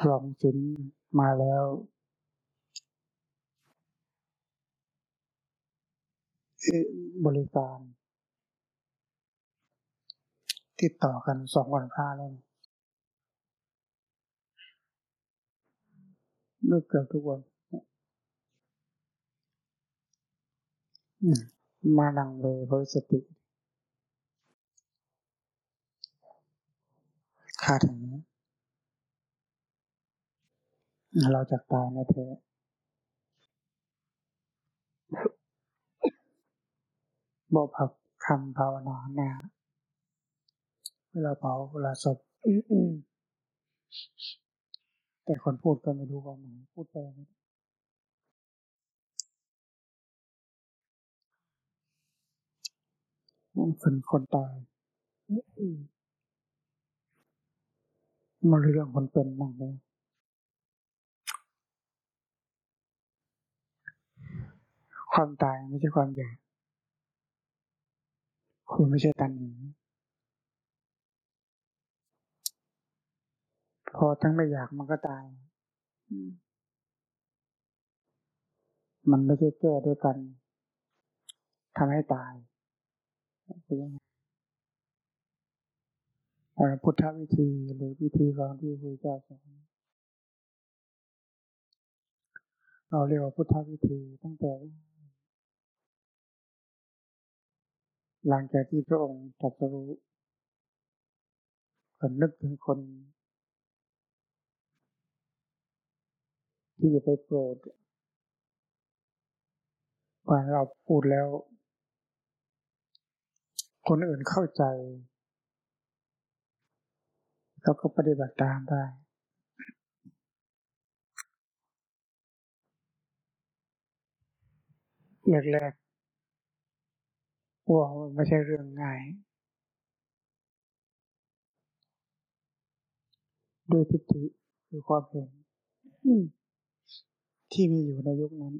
ครองสินมาแล้ว บริการ ติดต่อกันสองวันพระแล้วเมื่อเกือบทุกวันมาดังเลยเพราะสติขาดอย่างนี้ เราจะตายนะเธอบอกพักคำภาวนาเนี่ยเวลาเผาเวลาศพแต่คนพูดก็ไม่รู้ว่าหมายพูดไปมันคนคนตายมาเรื่องคนเป็นบ้างเลย ความตายไม่ใช่ความอยากคุณไม่ใช่ตันหนีพอทั้งไม่อยากมันก็ตาย มันไม่ใช่แก้ด้วยกันทำให้ตายเป็นยังไงพุทธวิธีหรือวิธีของที่พระเจ้าสอนเราเรียกว่าพุทธวิธีตั้งแต่ หลังจากที่พระองค์ตรัสรู้คนนึกถึงคน ที่จะไปโปรดว่าเราพูดแล้ว คนอื่นเข้าใจเราก็ปฏิบัติตามได้ แรกๆ ว่าไม่ใช่เรื่องง่าย ด้วยทิฏฐิคือความเห็นที่มีอยู่ในยุคนั้น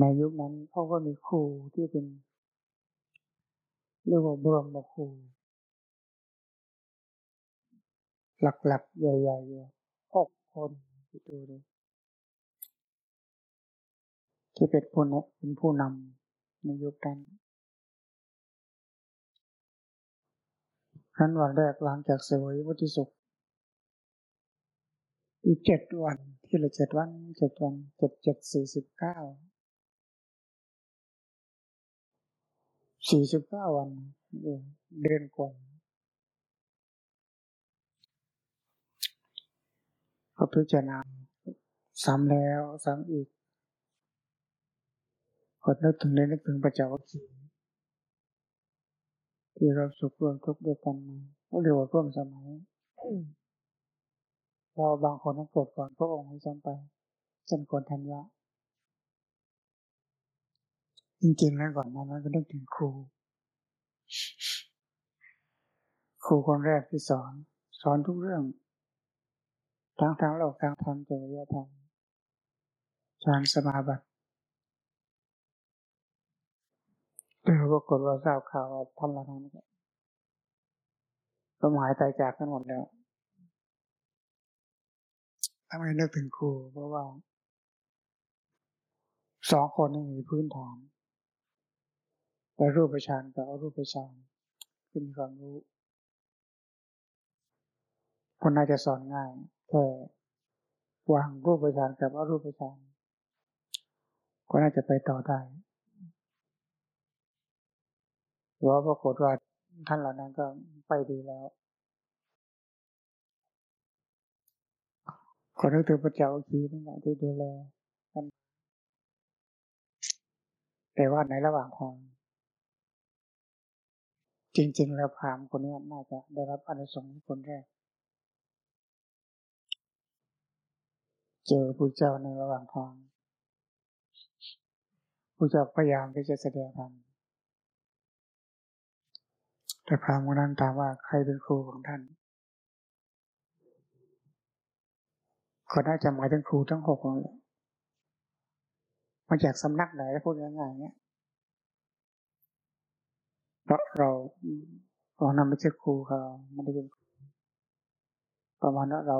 ในยุคนั้นเขาก็มีครูที่เป็นเรียกว่าบรมครู หลักๆ ใหญ่ๆหกคนที่ดูเลยที่เป็นผู้นเป็นผู้นำ ในยุคนั้นครั้นวันแรกหลังจากเสวยวุฒิสุข อีกเจ็ดวันที่ละเจ็ดวันเจ็ดวันเจ็ดเจ็ดสี่สิบเก้าสี่สิบเก้าวันเดือนกว่าก็พิจารณาซ้ำแล้วซ้ำอีก กดนึกถึงเลยนึกถึงปัจจวัคคีที่เราสุขรวมทุกข์ด้วยกันมาเรียกว่าร่วมสมัยเราบางคนต้องเกิดก่อนพระองค์ให้ซ้ำไปจนก่อนทันยะจริงๆแล้วก่อนนั้นก็นึกถึงครู ครูคนแรกที่สอน สอนทุกเรื่อง ทั้งทางโลกทางธรรมจริยธรรมฌานสมาบัติแต่ ปรากฏว่าทราบข่าวว่าท่านละนั้นก็หมายตายจากกันหมดแล้วทำไมนึกถึงครู เพราะว่าสองคนนี้มีพื้นฐานแต่รูปประชานกับรูปประชานคือมีความรู้ คนน่าจะสอนง่ายแค่วางรูปประชานกับอรูปประชานก็น่าจะไปต่อได้ ว่าปรากฏว่าท่านเหล่านั้นก็ไปดีแล้วขอนึกถึงพระเจ้าคีนั่นแหละที่ดูแลกันแต่ว่าในระหว่างทางจริง ๆ แล้วพรามคนนี้น่าจะได้รับอนุสงส์คนแรก เจอพระเจ้าในระหว่างทางพระเจ้าพยายามที่จะแสดงธรรม แต่พรามคนนั้นถามว่าใครเป็นครูของท่านก็น่าจะหมายถึงครูทั้งหกเลยมาจากสำนักไหนพูดง่ายๆเนี้ยเพราะเราเรานำไม่ใช่ครูเขาไม่ได้เป็นประมาณว่าเรา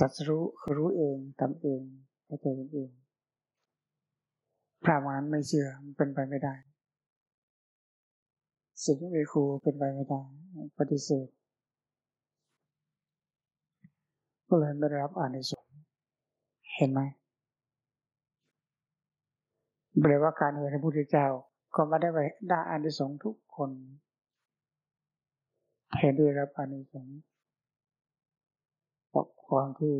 ตัดรู้คือรู้เองทำเองเข้าใจเองพระมานไม่เชื่อมันเป็นไปไม่ได้ สิ่งที่มีครูเป็นไปไม่ได้ปฏิเสธก็เลยไม่ได้รับอานิสงส์เห็นไหมแปลว่าการเห็นพระพุทธเจ้าก็ไม่ได้ไปได้อานิสงส์ทุกคนเห็นได้รับอานิสงส์เพราะความที่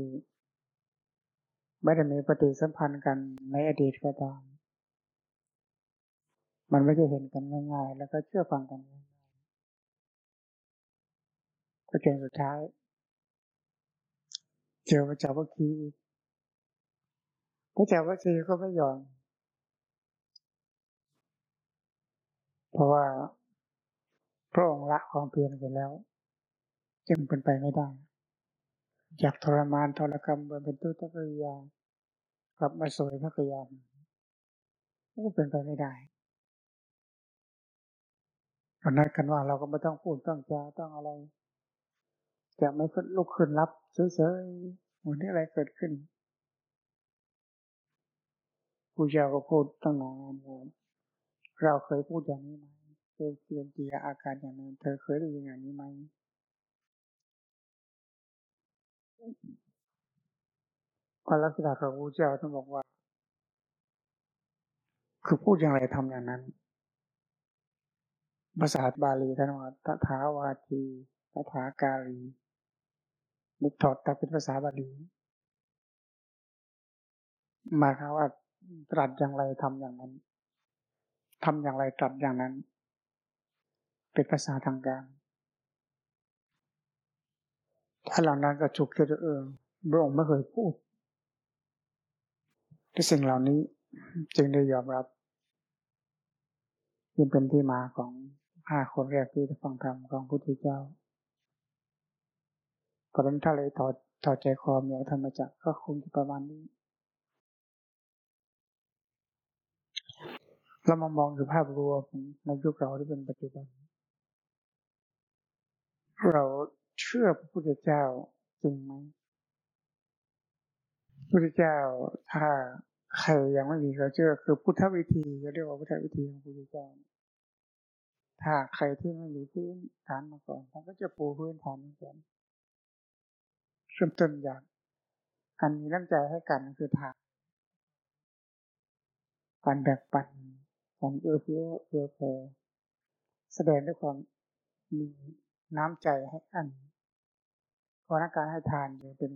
ไม่ได้มีปฏิสัมพันธ์กันในอดีตก็ตาม มันไม่ได้เห็นกันง่ายๆ แล้วก็เชื่อฟังกันง่ายๆก็จนสุดท้าย เจอพระเจ้าวัคคีพระเจ้าวัคคีก็ไม่ยอม เพราะว่าพระองค์ละความเพียรไปแล้ว จึงเป็นไปไม่ได้จากทรมานทรกรรมบนเป็นตุตะกิริยากลับมาสวยพระกยามก็เป็นไปไม่ได้ เรานัดกันว่าเราก็ไม่ต้องพูดต้องจาต้องอะไรจะไม่ลุกขึ้นรับเฉยๆเหมือนที่อะไรเกิดขึ้นผู้เจ้าก็พูดตั้งนานเราเคยพูดอย่างนี้ไหมเคยเตือนเกียอาการอย่างนั้น เธอเคยได้ยินอย่างนี้ไหมพระลักษณะของพระเจ้าต้องบอกว่า คือพูดอย่างไรทำอย่างนั้น ภาษาบาลีท่านว่าตถาวาทีตถาการีนึกถอดแต่เป็นภาษาบาลีหมายความว่าตรัสอย่างไรทำอย่างนั้นทำอย่างไรตรัสอย่างนั้น เป็นภาษาทางการ ถ้าหลังนั้นก็ฉุกคิดเออพระองค์ไม่เคยพูดที่สิ่งเหล่านี้จึงได้ยอมรับจึงเป็นที่มาของ ห้าคนแรกที่จะฟังธรรมของพระพุทธเจ้าเพราะนั้นถ้าเลยถอดถอดใจความอย่างธรรมจักก็คงจะประมาณนี้ เรามามองดูภาพรวมในยุคเราที่เป็นปัจจุบัน เราเชื่อพระพุทธเจ้าจริงไหมพระพุทธเจ้าถ้าใครยังไม่มีเขาเชื่อคือพุทธวิธีเรียกว่าพุทธวิธีของพระพุทธเจ้า ถ้าใครที่ไม่มีพื้นฐานมาก่อนท่านก็จะปูพื้นฐานก่อนเริ่มต้นอย่างการมีน้ำใจให้กันคือทางการแบ่งปันการเอื้อเฟื้อเอื้อเฟอแสดงด้วยความมีน้ำใจให้กันเพราะนักการให้ทานจะเป็น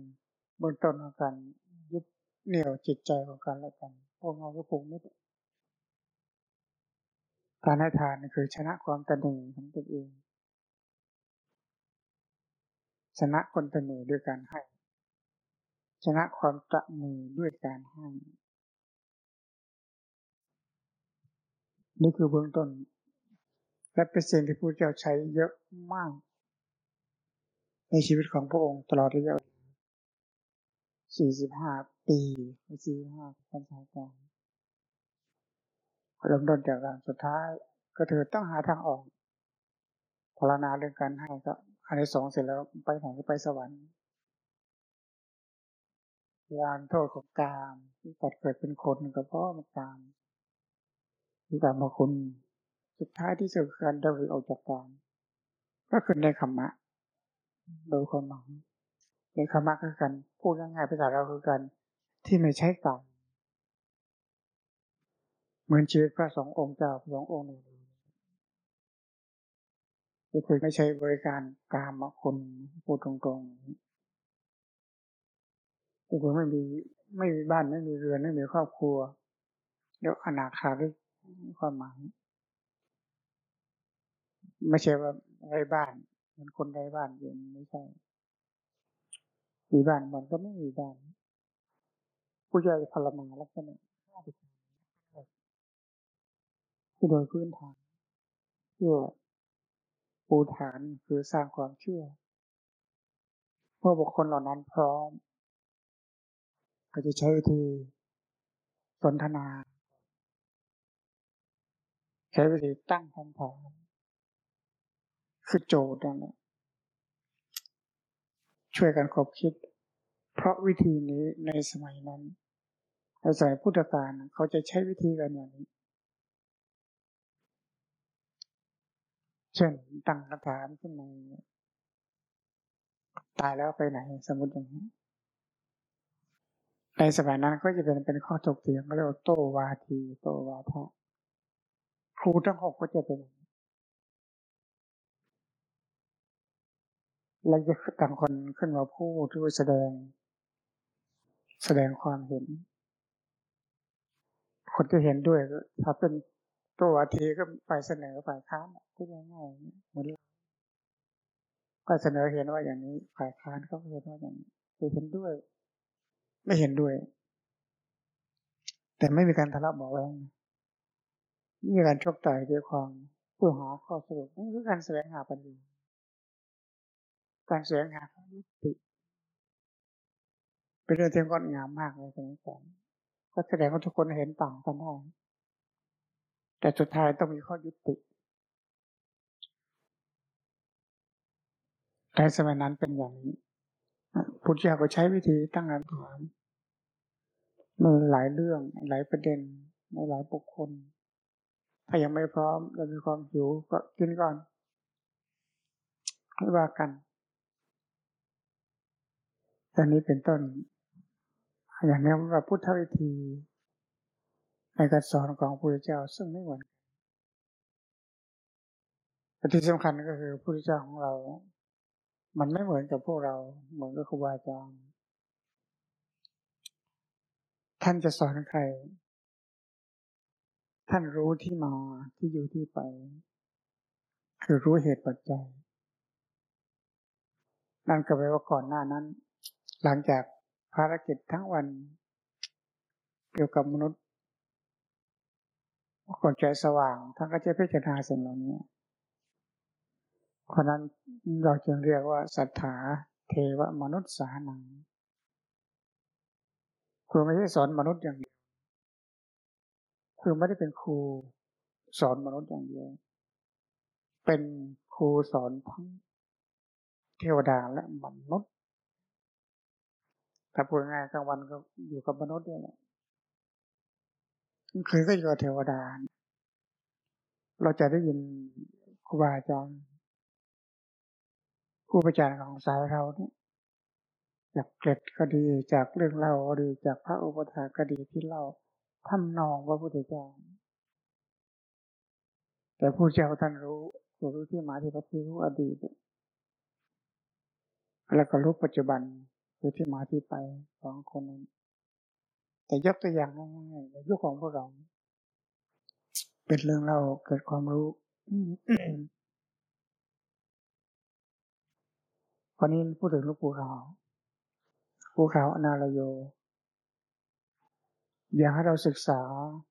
เบื้องต้นของการยึดเหนี่ยวจิตใจของกันและกันพวกเราก็คงไม่ การให้ทานคือชนะความตนีของตนเอง ชนะคนตนีด้วยการให้ ชนะความตนีด้วยการให้ นี่คือเบื้องต้น และเป็นสิ่งที่พระเจ้าใช้เยอะมาก ในชีวิตของพระองค์ตลอดระยะ45 ปี45พรรษาการ เริ่มต้นจากการสุดท้าย ก็เธอต้องหาทางออกภาวนาเรื่องการให้ก็อันที่สองเสร็จแล้วไปไหนก็ไปสวรรค์ยานโทษของกามที่ตัดเกิดเป็นคนก็เพราะมันกามที่กามมาคุณสุดท้ายที่สุดการดำริออกจากกามก็คือในคำมะ โดยความหมายในคำมะคือกันพูดง่ายๆภาษาเราคือกันที่ไม่ใช่กาม เหมือนชีวิตพระสององค์เจ้าสององค์หนึ่งก็คือไม่ใช่บริการกามคนพูดตรงๆก็คือไม่มีไม่มีบ้านไม่มีเรือนไม่มีครอบครัวเดี๋ยวอนาคาด้วยความหมายไม่ใช่ว่าไร้บ้านเหมือนคนไร้บ้านอยู่ไม่ใช่มีบ้านมันก็ไม่มีบ้านผู้ใหญ่พลมาลักษณะห้าสิบ โดยพื้นฐาน เพื่อปูฐานคือสร้างความเชื่อ เมื่อบุคคลเหล่านั้นพร้อม ก็จะใช้วิธีสนทนา ใช้วิธีตั้งคำถามคือโจทย์นั่นแหละช่วยกันคบคิด เพราะวิธีนี้ในสมัยนั้นในสมัยพุทธกาลเขาจะใช้วิธีกันอย่างนี้ เช่นตั้งคำถามขึ้นมาตายแล้วไปไหนสมมติอย่างนี้ ในสมัยนั้นก็จะเป็นเป็นข้อถกเถียงเรียกว่าโตวาที โตวาทะครูทั้งหกก็จะเป็นเราจะต่างคนขึ้นมาพูดที่แสดง แสดงความเห็น คนที่เห็นด้วยถ้าเป็น ตัวทีก็ไปเสนอฝ่ายค้านพูดง่ายๆเหมือนก็เสนอเห็นว่าอย่างนี้ ฝ่ายค้านก็เห็นว่าอย่างนี้เห็นด้วย ไม่เห็นด้วย แต่ไม่มีการทะเลาะเบาแวงมีการชกต่อยด้วยความเพื่อหาข้อสรุปนี่คือการแสวงหาปัญญาการแสวงหายุติ เป็นเรื่องที่งดงามมากเลยสมัยก่อนก็แสดงว่าทุกคนเห็นต่างกันได้ แต่สุดท้ายต้องมีข้อยุติในสมัยนั้นเป็นอย่างนี้พุทธเจ้าก็ใช้วิธีตั้งคำถามมีหลายเรื่องหลายประเด็นในหลายบุคคล ถ้ายังไม่พร้อมเรามีความหิวก็กินก่อนไม่ว่ากันอันนี้เป็นต้น อย่างนี้ว่าพุทธวิธี ในการสอนของพระพุทธเจ้าซึ่งไม่เหมือนแต่ที่สำคัญก็คือพระพุทธเจ้าของเรา มันไม่เหมือนกับพวกเราเหมือนกับครูบาอาจารย์ท่านจะสอนใคร ท่านรู้ที่มาที่อยู่ที่ไป คือรู้เหตุปัจจัย นั่นก็แปลว่าก่อนหน้านั้น หลังจากภารกิจทั้งวัน เกี่ยวกับมนุษย์ คนใจสว่างท่านก็จะพิจารณาสิ่งเหล่านี้เพราะนั้นเราจึงเรียกว่าศรัทธาเทวมนุษย์สานังครูไม่ใช่สอนมนุษย์อย่างเดียวคือไม่ได้เป็นครูสอนมนุษย์อย่างเดียว เป็นครูสอนทั้งเทวดาและมนุษย์ถ้าพูดง่ายกลางวันก็อยู่กับมนุษย์นี่แหละ คืนก็อยู่กับเทวดา เราจะได้ยินครูบาอาจารย์ครูบาอาจารของสายเราเนี่ยจากเกล็ดก็ดีจากเรื่องเล่าก็ดีจากพระอุปถาก็ดีที่เล่าทำนองพระพุทธเจ้า แต่ผู้เจ้าท่านรู้รู้ที่มาที่พระที่รู้อดีตแล้วก็รู้ปัจจุบันคือที่มาที่ไปของคนนั้น แต่ยกตัวอย่างง่ายๆในยุคของพวกเรา เป็นเรื่องเราเกิดความรู้วันนี้พูดถึงลูกปูขาวปูขาวอนาลโย อยากให้เราศึกษา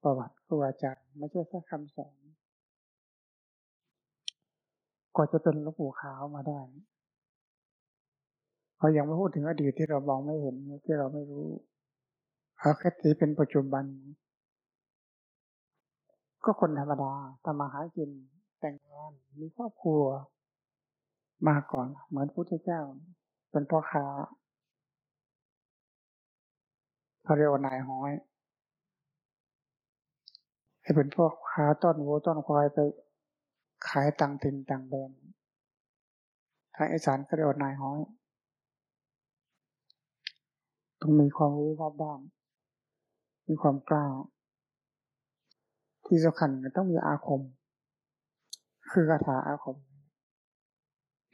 ประวัติครูอาจารย์ไม่ใช่แค่คำสอนก็จะเป็นลูกปูขาวมาได้เรายังไม่พูดถึงอดีตที่เรามองไม่เห็นที่เราไม่รู้ เอาแค่ที่เป็นปัจจุบัน ก็คนธรรมดาทำมาหากินแต่งงานมีครอบครัว มาก่อนเหมือนพุทธเจ้า เป็นพ่อค้าเขาเรียกว่านายห้อยให้เป็นพวกค้าต้นวัวต้นควายไปขายต่างถิ่นต่างแดนทางอีสานเขาเรียกว่านายห้อย ต้องมีความรู้รอบด้าน มีความกล้า ที่สำคัญต้องมีอาคม คือคาถาอาคม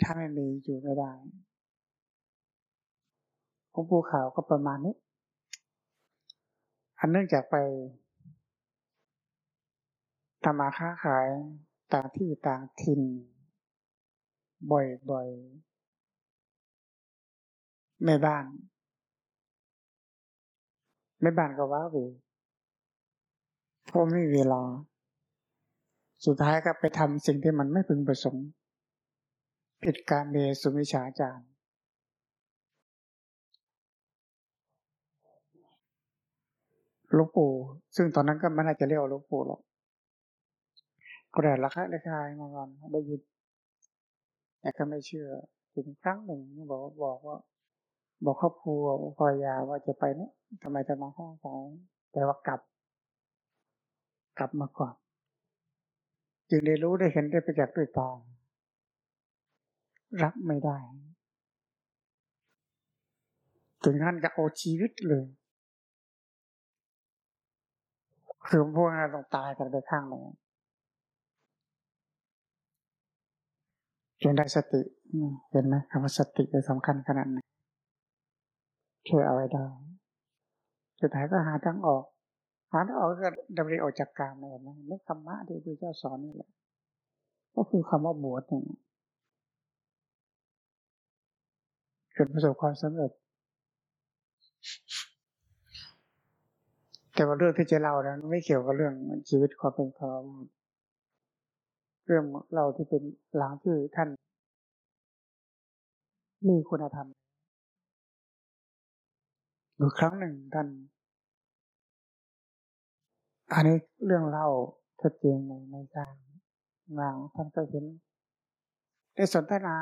ถ้าไม่มีอยู่ไม่ได้ของภูเขาก็ประมาณนี้ อันเนื่องจากไปทำมาค้าขายต่างที่ต่างถิ่น บ่อยๆแม่บ้าน ในบ้านก็ว้าวีเพราะไม่มีเวลา สุดท้ายก็ไปทำสิ่งที่มันไม่พึงประสงค์ ผิดการเมสุมิชาจารลูกปู่ ซึ่งตอนนั้นก็ไม่น่าจะเรียกว่าลูกปู่หรอกก็ได้ละคะได้คายมาก่อนได้ยินแต่ก็ไม่เชื่อถึงครั้งหนึ่งบอกว่าบอกว่า บอกครอบครัวภรรยาว่าจะไปเนี่ยทำไมจะมาห้องสายแต่ว่ากลับ กลับมาก่อนจึงได้รู้ได้เห็นได้ประจักษ์ด้วยตารับไม่ได้ ถึงขั้นจะเอาชีวิตเลยคือพวกเราต้องตายกันไปข้างหนึ่งจนได้สติ เห็นไหมคำว่าสติเป็นสำคัญขนาดไหน ช่วยเอาไว้ได้สุดท้ายก็หาทางออก หาทางออกก็ดำเนินออกจากกามเลยนะนึกธรรมะที่พระเจ้าสอนนี่แหละ ก็คือคำว่าบวชนี่จนประสบความสำเร็จ แต่ว่าเรื่องที่จะเล่านั้นไม่เกี่ยวกับเรื่องชีวิตความเป็นคารวะเรื่องเราที่เป็นหลังที่ท่าน มีคุณธรรม อยู่ครั้งหนึ่งท่านอันนี้เรื่องเล่าชัดเจนในในทางงานท่านก็เห็นได้สนทนา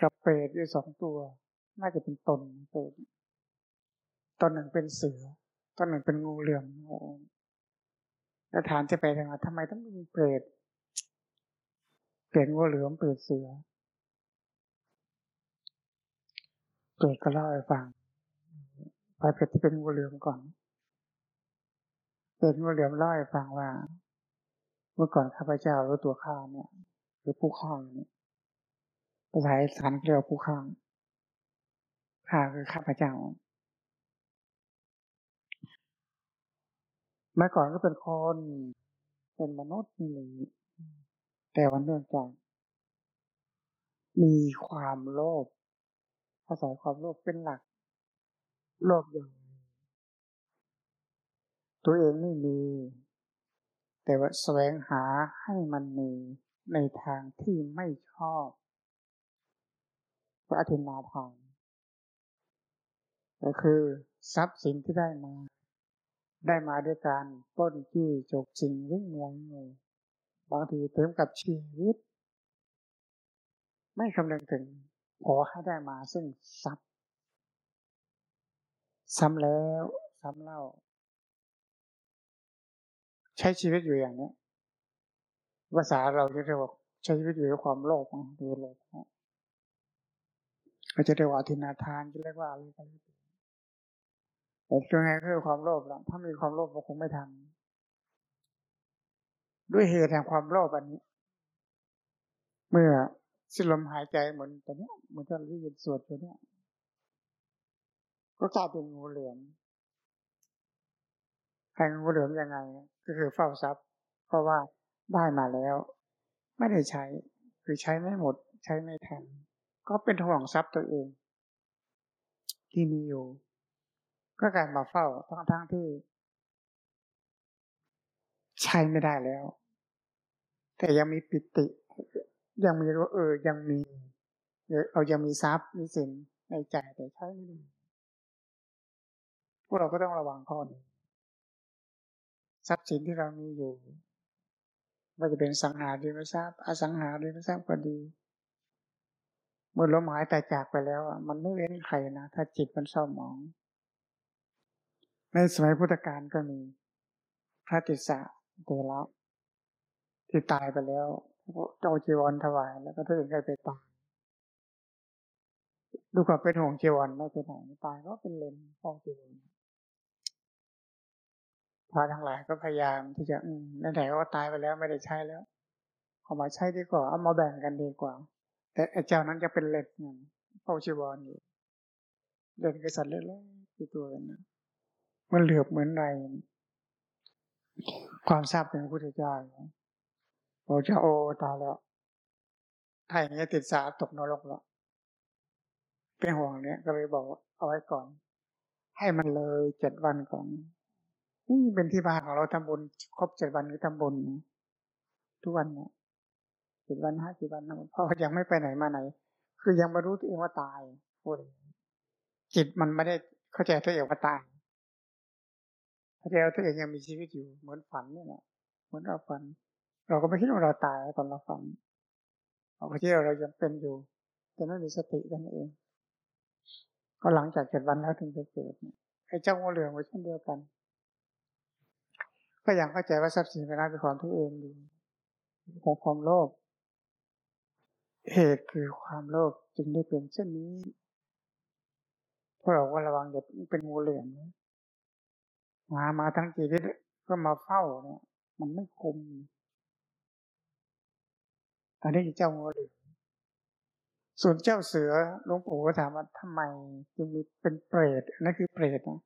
กับเปรตอยู่สองตัว น่าจะเป็นตนเปรตตนหนึ่งเป็นเสือตนหนึ่งเป็นงูเหลือมแล้วถามจะไปทำไมทำไมต้องมีเปรตเปรตงูเหลือมเปรตเสือ เปรตก็เล่าให้ฟังไปเปรตที่เป็นงูเหลือมก่อน เปรตงูเหลือมเล่าให้ฟังว่า เมื่อก่อนข้าพเจ้ารู้ตัวข้าเนี่ยหรือผู้ข้างเนี่ยภาษาอีสานเรียกผู้ข้างข้าคือข้าพเจ้า เมื่อก่อนก็เป็นคนเป็นมนุษย์นี่แต่วันเนื่องจากมีความโลภ ภาษาความโลภเป็นหลัก โลภอย่างตัวเองไม่มี แต่ว่าแสวงหาให้มันมีในทางที่ไม่ชอบก็อธินาทานก็คือทรัพย์สินที่ได้มา ได้มาด้วยการป้นจี้จกจริงวิ่งงงบางทีเติมกับชีวิต ไม่คำนึงถึง ขอให้ได้มาซึ่งทรัพย์ซ้ำแล้วซ้ำเล่า ใช้ชีวิตอยู่อย่างนี้ภาษาเราจะเรียกว่าใช้ชีวิตอยู่ด้วยความโลภดูโลภเราจะเรียกว่าทินาทานจะเรียกว่าอะไรก็ได้แต่ยังไงคือความโลภล้วถ้ามีความโลภก็คงไม่ทำด้วยเหตุแห่งความโลภอันนี้ เมื่อ สิ้นลมหายใจเหมือนตอนนี้เหมือนที่เราได้ยินสวดตัวนี้ก็กลายเป็นงูเหลือมแห่งงูเหลือมยังไง ก็คือเฝ้าทรัพย์ เพราะว่าได้มาแล้ว ไม่ได้ใช้คือใช้ไม่หมด ใช้ไม่ทันก็เป็นห่วงทรัพย์ตัวเอง ที่มีอยู่ ก็การมาเฝ้าทั้งทั้งที่ ใช้ไม่ได้แล้ว แต่ยังมีปิติ ยังมีรู้เออยังมีเอายังมีทรัพย์มีสินในใจแต่ใช้ไม่ได้พวกเราก็ต้องระวังข้อนี้ทรัพย์สินที่เรามีอยู่ว่าจะเป็นสังหาริมทรัพย์อสังหาริมทรัพย์ก็ดีเมื่อลมหายใจจากไปแล้วอะมันไม่เว้นใครนะถ้าจิตมันเศร้าหมอง ในสมัยพุทธกาลก็มีพระติสสะเตระที่ตายไปแล้ว เจ้าจีวรถวาย แล้วก็ถึงไปตายดูความเป็นห่วงจีวรไม่ไปไหนตายก็เป็นเลนฟองจีวรพระทั้งหลายก็พยายามที่จะอืมไหนๆก็ตายไปแล้วไม่ได้ใช้แล้วเอามาใช้ดีกว่าเอามาแบ่งกันดีกว่า แต่เจ้านั้นจะเป็นเลนเงินฟองจีวรอยู่เลนกษัตริย์เล็กๆที่ตัวกันนะมันเหลือบเหมือนไรความทราบเป็นพระพุทธเจ้า บอกจะโอตายแล้ว ถ้าอย่างนี้ติดสาตกนรกแล้วเป็นห่วงเนี้ยก็เลยบอกเอาไว้ก่อน ให้มันเลยเจ็ดวันก่อนนี่เป็นที่บ้าของเราทำบุญครบเจ็ดวันคือทำบุญทุกวันเนี่ยเจ็ดวันห้าสิบวันนะเพราะยังไม่ไปไหนมาไหน คือยังไมารู้ตัวเองว่าตายพูดจิตมันไม่ได้เข้าใจตัวเองว่าตายแล้วตัวเองยังมีชีวิตอยู่เหมือนฝันนี่แหละเหมือนเราฝัน เราก็ไม่คิดว่าเราตายตอนเราฝันเราก็คิดว่าเรายังเป็นอยู่แต่ไม่มีสติกันเอง ก็หลังจากเจ็ดวันแล้วถึงจะเกิดไอ้เจ้างูเหลือมก็เช่นเดียวกัน ก็ยังเข้าใจว่าทรัพย์สินเป็นน้าเป็นของตัวเองอยู่แต่ความโลภเหตุคือความโลภจึงได้เป็นเช่นนี้พวกเราก็ระวังอย่าเป็นงูเหลือมมามาทั้งชีวิตก็มาเฝ้าเนี่ย มันไม่คุม อันนี้เจ้างูเหลือมส่วนเจ้าเสือหลวงปู่ก็ถามว่าทำไมจึงมีเป็นเปรตนั่นคือเปรตนะ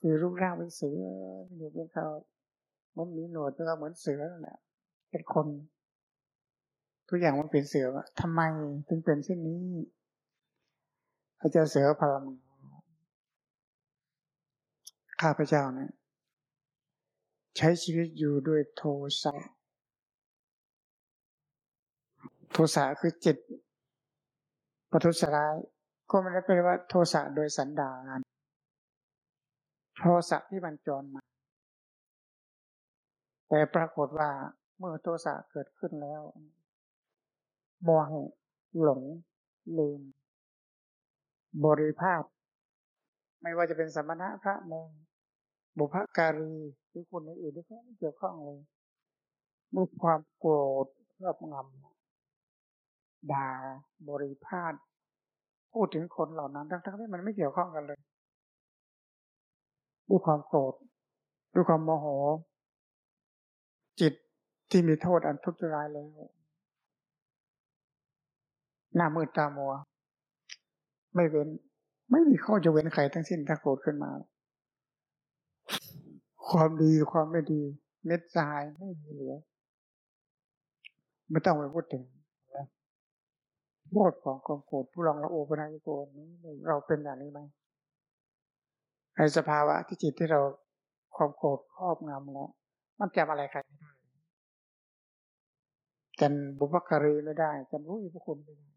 คือรูปร่างเป็นเสืออยู่เป็นเขามันมีหนวดก็เหมือนเสือนั่นแหละเป็นคน ทุกอย่างมันเป็นเสือว่าทำไมถึงเป็นเช่นนี้พระเจ้าเสือพลังข้าพระเจ้าเนี่ยใช้ชีวิตอยู่ด้วยโทสะ โทสะคือจิตประทุษร้าย ก็ไม่ได้แปลว่าโทสะโดยสันดานโทสะที่มันจรมา แต่ปรากฏว่าเมื่อโทสะเกิดขึ้นแล้วโมหะหลง ลืม บริภาพ ไม่ว่าจะเป็นสมณะพระเนงบุพการีหรือคนอื่นที่เขาไม่เกี่ยวข้องเลยมีความโกรธรอบงำ ด่าบริพาทพูดถึงคนเหล่านั้นทั้งๆที่มันไม่เกี่ยวข้องกันเลยด้วยความโกรธด้วยความโมโห จิตที่มีโทษอันทุกข์ร้ายแล้วหน้ามืดตามัว ไม่เว้น ไม่มีข้อจะเว้นใครทั้งสิ้นถ้าโกรธขึ้นมา ความดีความไม่ดี เม็ดทรายไม่มีเหลือ ไม่ต้องไปพูดถึง โทษของความโกรธผู้รองละโอปนายโกนี้เราเป็นอย่างนี้ไหมในสภาวะที่จิตที่เราความโกรธครอบงำแล้วมันจำอะไรใครไม่ได้จำบุพการีไม่ได้จำรู้อิพุคุณไม่ได้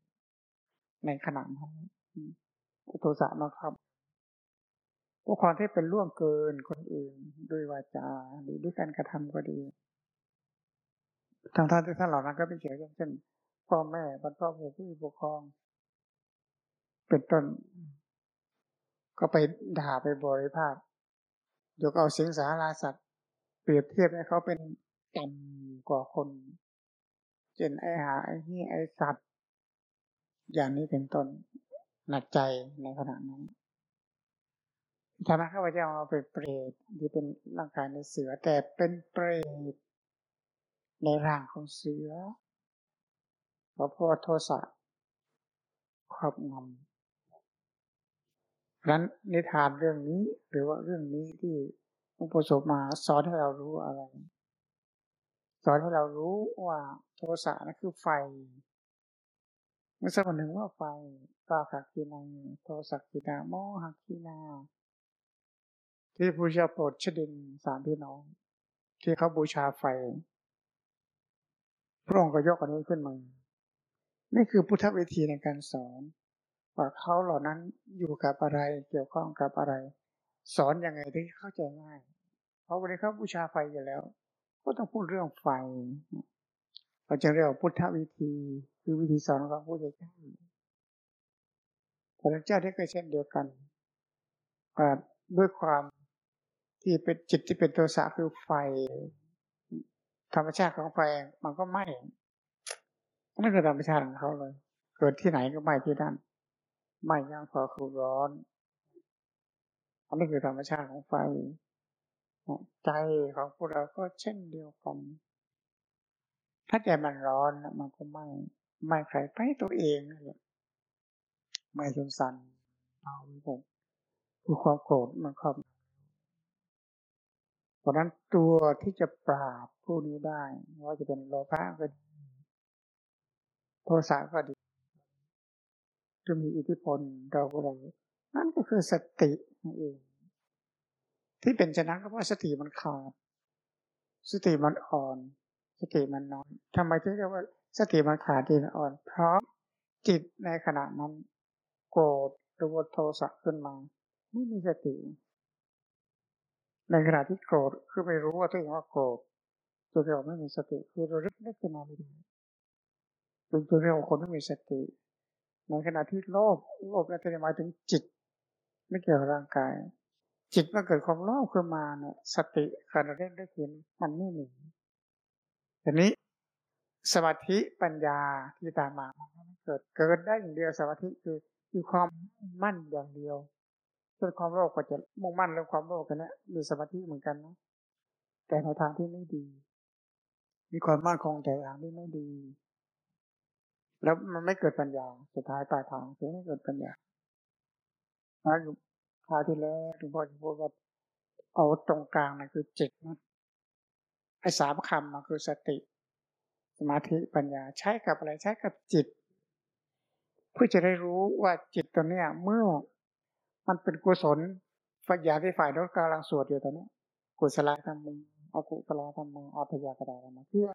ในขณะนั้นโทสะมาครับพวกความที่เป็นล่วงเกินคนอื่นด้วยวาจาหรือด้วยการกระทำก็ดีทางท่านที่ท่านเหล่านั้นก็เป็นเกี่ยวกับเช่น พ่อแม่บรรพบุรุษผู้ปกครอง เป็นต้น ก็ไปด่าไปบริภาคยกเอาสิงสาราสัตว์ เปรียบเทียบให้เขาเป็นต่ำกว่าคนเช่นไอหาไอนี่ไอสัตว์ อย่างนี้เป็นต้นหนักใจในขณะนั้นธรรมะข้าพเจ้าเอาไปเปรตที่เป็นร่างกายในเสือแต่เป็นเปรตในร่างของเสือ เพราะเพราะโทสะครอบงำนั้นนิทานเรื่องนี้หรือว่าเรื่องนี้ที่หลวงปู่สมาสอนให้เรารู้อะไร สอนให้เรารู้ว่าโทสะนั่นคือไฟเมื่อสักวันหนึ่งว่าไฟตาขักกีนาโทสักกีนาโมหักกีนา ที่บูชาโปรดชดินสามพี่น้อง ที่เขาบูชาไฟพระองค์ก็ยกอันนี้ขึ้นมา นี่คือพุทธวิธีในการสอนว่าเขาเหล่านั้นอยู่กับอะไรเกี่ยวข้องกับอะไร สอนยังไงที่เข้าใจง่าย เพราะวันนี้เขาบูชาไฟอยู่แล้ว ก็ต้องพูดเรื่องไฟเราจะเรียกว่าพุทธวิธี คือวิธีสอนของพระพุทธเจ้าพระเจ้าที่เคยเช่นเดียวกันด้วยความที่เป็นจิตที่เป็นตัวสาคือไฟ ธรรมชาติของไฟมันก็ไหม้ นั่นคือธรรมชาติของเขาเลย เกิดที่ไหนก็ไหม้ที่นั่นไหม้ย่างพอคือร้อนอันนี้คือธรรมชาติของไฟ ใจของพวกเราก็เช่นเดียวกัน ถ้าใจมันร้อนมันก็ไหม้ไหม้ใครไปตัวเองนั่นแหละไหม้จนสั่นเอาผมคือความโกรธมันครอบเพราะนั้นตัวที่จะปราบผู้นี้ได้ว่าจะเป็นโลภะก็ดี โทสะก็ดีจะมีอิทธิพลเราก็เรานั่นก็คือสตินั่นเอง ที่เป็นชนะก็เพราะสติมันขาด สติมันอ่อน สติมันน้อยทำไมถึงเรียกว่าสติมันขาดดีมันอ่อน เพราะจิตในขณะนั้น โกรธหรือว่าโทสะขึ้นมา ไม่มีสติ ในขณะที่โกรธคือไม่รู้ว่าตัวเองว่าโกรธตัวเราไม่มีสติคือเราลึกนึกขึ้นมาไม่ได้ เป็นตัวเรียกว่าคนที่มีสติ ในขณะที่โลภโลภนั่นจะหมายถึงจิต ไม่เกี่ยวกับร่างกาย จิตมันเกิดความโลภขึ้นมาเนี่ยสติขณะเล่นได้คืนมันไม่หนีทีนี้สมาธิปัญญาที่ตามมามันเกิดเกิดได้อย่างเดียวสมาธิคือคือความมั่นอย่างเดียวส่วนความโลภก็จะมุ่งมั่นเรื่องความโลภกันนะมีสมาธิเหมือนกันนะแต่ในทางที่ไม่ดี มีความมั่นคงแต่ทางที่ไม่ดี แล้วมันไม่เกิดปัญญา สุดท้ายปลายทางคือไม่เกิดปัญญานะคราวที่แล้วหลวงพ่อจะพูดว่าเอาตรงกลางนะคือจิตนะไอ้สามคำมันคือสติ สมาธิปัญญาใช้กับอะไรใช้กับจิต เพื่อจะได้รู้ว่าจิตตัวเนี้ย เมื่อมันเป็นกุศลฝักยาที่ฝ่ายโน้นกำลังสวดอยู่ตอนนี้กุศลธรรมมึงอกุศลธรรมมึงอัพยากระดาธรรมคือ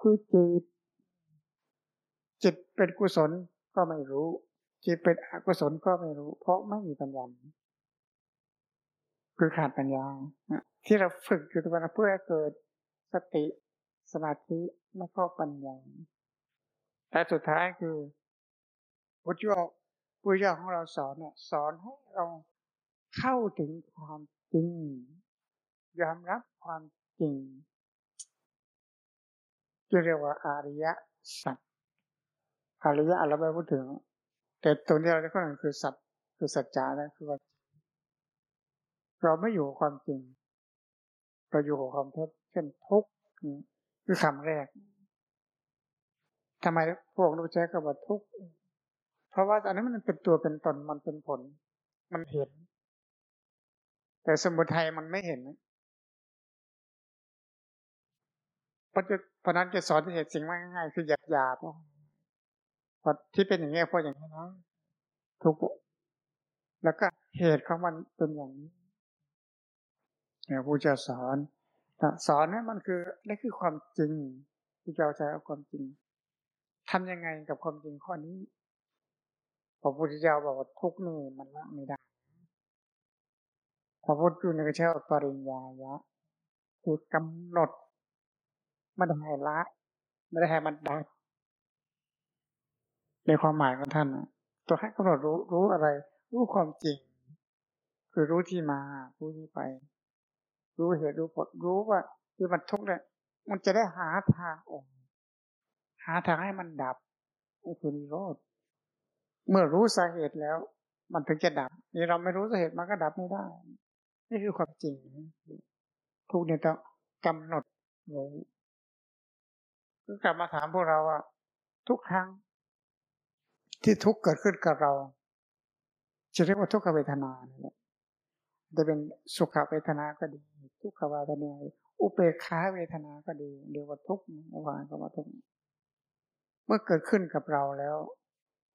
คือจิต จิตเป็นกุศลก็ไม่รู้ จิตเป็นอกุศลก็ไม่รู้ เพราะไม่มีปัญญาคือขาดปัญญาที่เราฝึกอยู่ทุกวันเพื่อเกิดสติสมาธิแล้วก็ปัญญาแต่สุดท้ายคือพุทธเจ้าพุทธเจ้าของเราสอนเนี่ยสอนให้เราเข้าถึงความจริงยอมรับความจริงที่เรียกว่าอาริยสัจ อริยะเราไม่พูดถึง แต่ตรงนี้เราจะพูดถึงคือสัจคือสัจจานะคือว่าเราไม่อยู่กับความจริง เราอยู่กับความเท็จเช่นทุกข์คือคำแรกทำไมพวกเราใช้คำว่าทุกข์เพราะว่าอันนี้มันเป็นตัวเป็นตนมันเป็นผล มันเห็น แต่สมุทัยมันไม่เห็นเพราะจะเพราะนั้นจะสอนเหตุสิ่งง่ายๆคือหยาบหยาบเพราะที่เป็นอย่างนี้เพราะอย่างนี้นะทุกแล้วก็เหตุของมันเป็นอย่างนี้เนี่ยผู้จะสอนสอนนี่มันคือนี่คือความจริงที่เราใช้เอาความจริงทำยังไงกับความจริงข้อนี้พระพุทธเจ้าบอกว่าทุกนี่มันละไม่ได้พระพุทธเจ้าใช้ปริญญายะคือกำหนดไม่ได้ให้ละ ไม่ได้ให้มันดับ ในความหมายของท่านตัวให้กำหนดรู้รู้อะไร รู้ความจริง คือรู้ที่มารู้ที่ไป รู้เหตุรู้ผลรู้ว่าที่มันทุกข์เนี่ยมันจะได้หาทางออกหาทางให้มันดับนี่คือนิโรธเมื่อรู้สาเหตุแล้ว มันถึงจะดับ นี่เราไม่รู้สาเหตุมันก็ดับไม่ได้ นี่คือความจริง ทุกเนี่ยต้องกำหนดรู้ก็กลับมาถามพวกเราว่าทุกครั้ง ที่ทุกข์เกิดขึ้นกับเรา จะเรียกว่าทุกขเวทนาเนี่ยจะเป็นสุขเวทนาก็ดี ทุกขเวทนาอุเบกขาเวทนาก็ดีเรียกว่าทุกข์วานก็ว่าทุกข์เมื่อเกิดขึ้นกับเราแล้ว